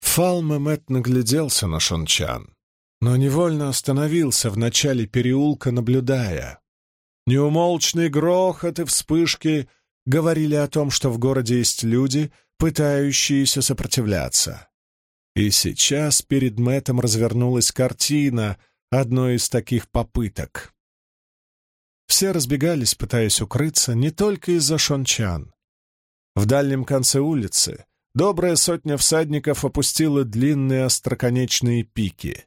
Фалме Мэтт нагляделся на Шончан, но невольно остановился в начале переулка, наблюдая. Неумолчный грохот и вспышки говорили о том, что в городе есть люди, пытающиеся сопротивляться. И сейчас перед Мэттом развернулась картина одной из таких попыток. Все разбегались, пытаясь укрыться, не только из-за шончан. В дальнем конце улицы добрая сотня всадников опустила длинные остроконечные пики.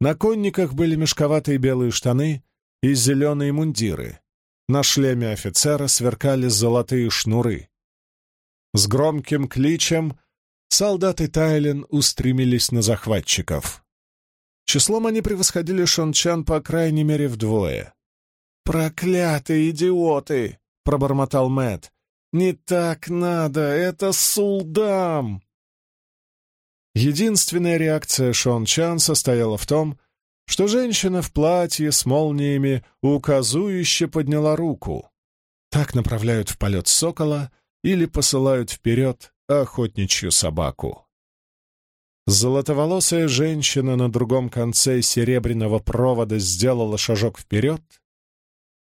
На конниках были мешковатые белые штаны и зеленые мундиры. На шлеме офицера сверкали золотые шнуры. С громким кличем солдаты Тайлен устремились на захватчиков. Числом они превосходили шончан по крайней мере вдвое. «Проклятые идиоты!» — пробормотал Мэт. «Не так надо! Это Сулдам!» Единственная реакция Шон Чан состояла в том, что женщина в платье с молниями указующе подняла руку. Так направляют в полет сокола или посылают вперед охотничью собаку. Золотоволосая женщина на другом конце серебряного провода сделала шажок вперед,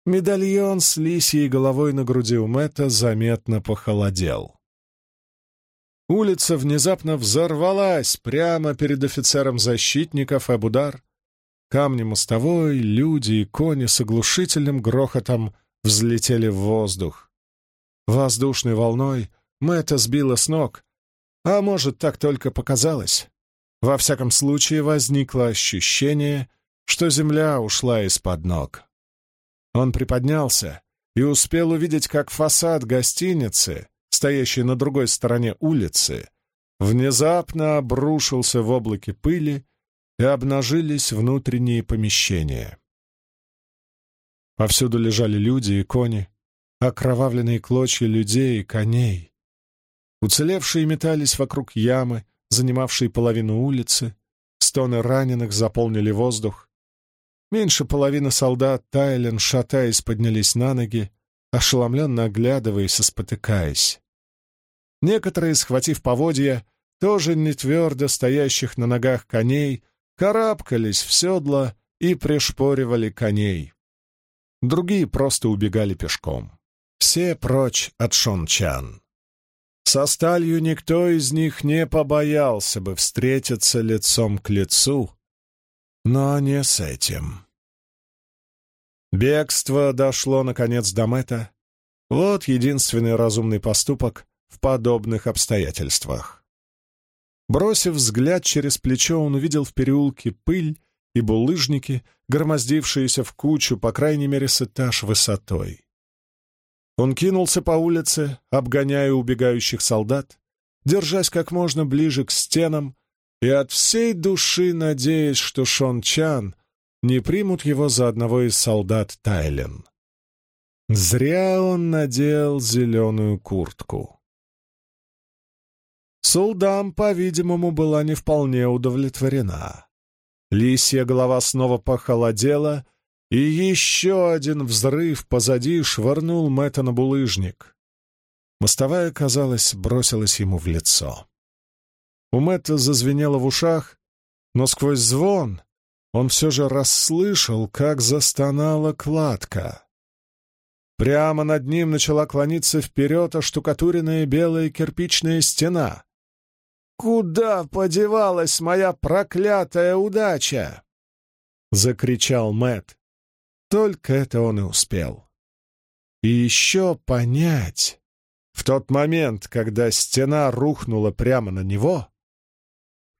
Медальон с лисьей головой на груди у Мэтта заметно похолодел. Улица внезапно взорвалась прямо перед офицером защитников Эбудар. Камни мостовой, люди и кони с оглушительным грохотом взлетели в воздух. Воздушной волной Мэтта сбила с ног, а может, так только показалось. Во всяком случае, возникло ощущение, что земля ушла из-под ног. Он приподнялся и успел увидеть, как фасад гостиницы, стоящий на другой стороне улицы, внезапно обрушился в облаке пыли и обнажились внутренние помещения. Повсюду лежали люди и кони, окровавленные клочья людей и коней. Уцелевшие метались вокруг ямы, занимавшей половину улицы, стоны раненых заполнили воздух. Меньше половины солдат Тайлен, шатаясь, поднялись на ноги, ошеломленно оглядываясь и спотыкаясь. Некоторые, схватив поводья, тоже не твердо стоящих на ногах коней, карабкались в седла и пришпоривали коней. Другие просто убегали пешком. Все прочь от Шончан. Со сталью никто из них не побоялся бы встретиться лицом к лицу, но не с этим. Бегство дошло, наконец, до Мэтта. Вот единственный разумный поступок в подобных обстоятельствах. Бросив взгляд через плечо, он увидел в переулке пыль и булыжники, громоздившиеся в кучу, по крайней мере, с этаж высотой. Он кинулся по улице, обгоняя убегающих солдат, держась как можно ближе к стенам и от всей души надеясь, что Шон Чан не примут его за одного из солдат Тайлен. Зря он надел зеленую куртку. Сулдам, по-видимому, была не вполне удовлетворена. Лисья голова снова похолодела, и еще один взрыв позади швырнул Мэтта на булыжник. Мостовая, казалось, бросилась ему в лицо. У Мэтта зазвенело в ушах, но сквозь звон он все же расслышал, как застонала кладка. Прямо над ним начала клониться вперед оштукатуренная белая кирпичная стена. «Куда подевалась моя проклятая удача?» — закричал Мэт. Только это он и успел. И еще понять, в тот момент, когда стена рухнула прямо на него,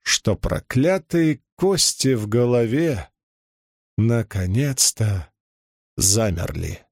что проклятые кости в голове наконец-то замерли.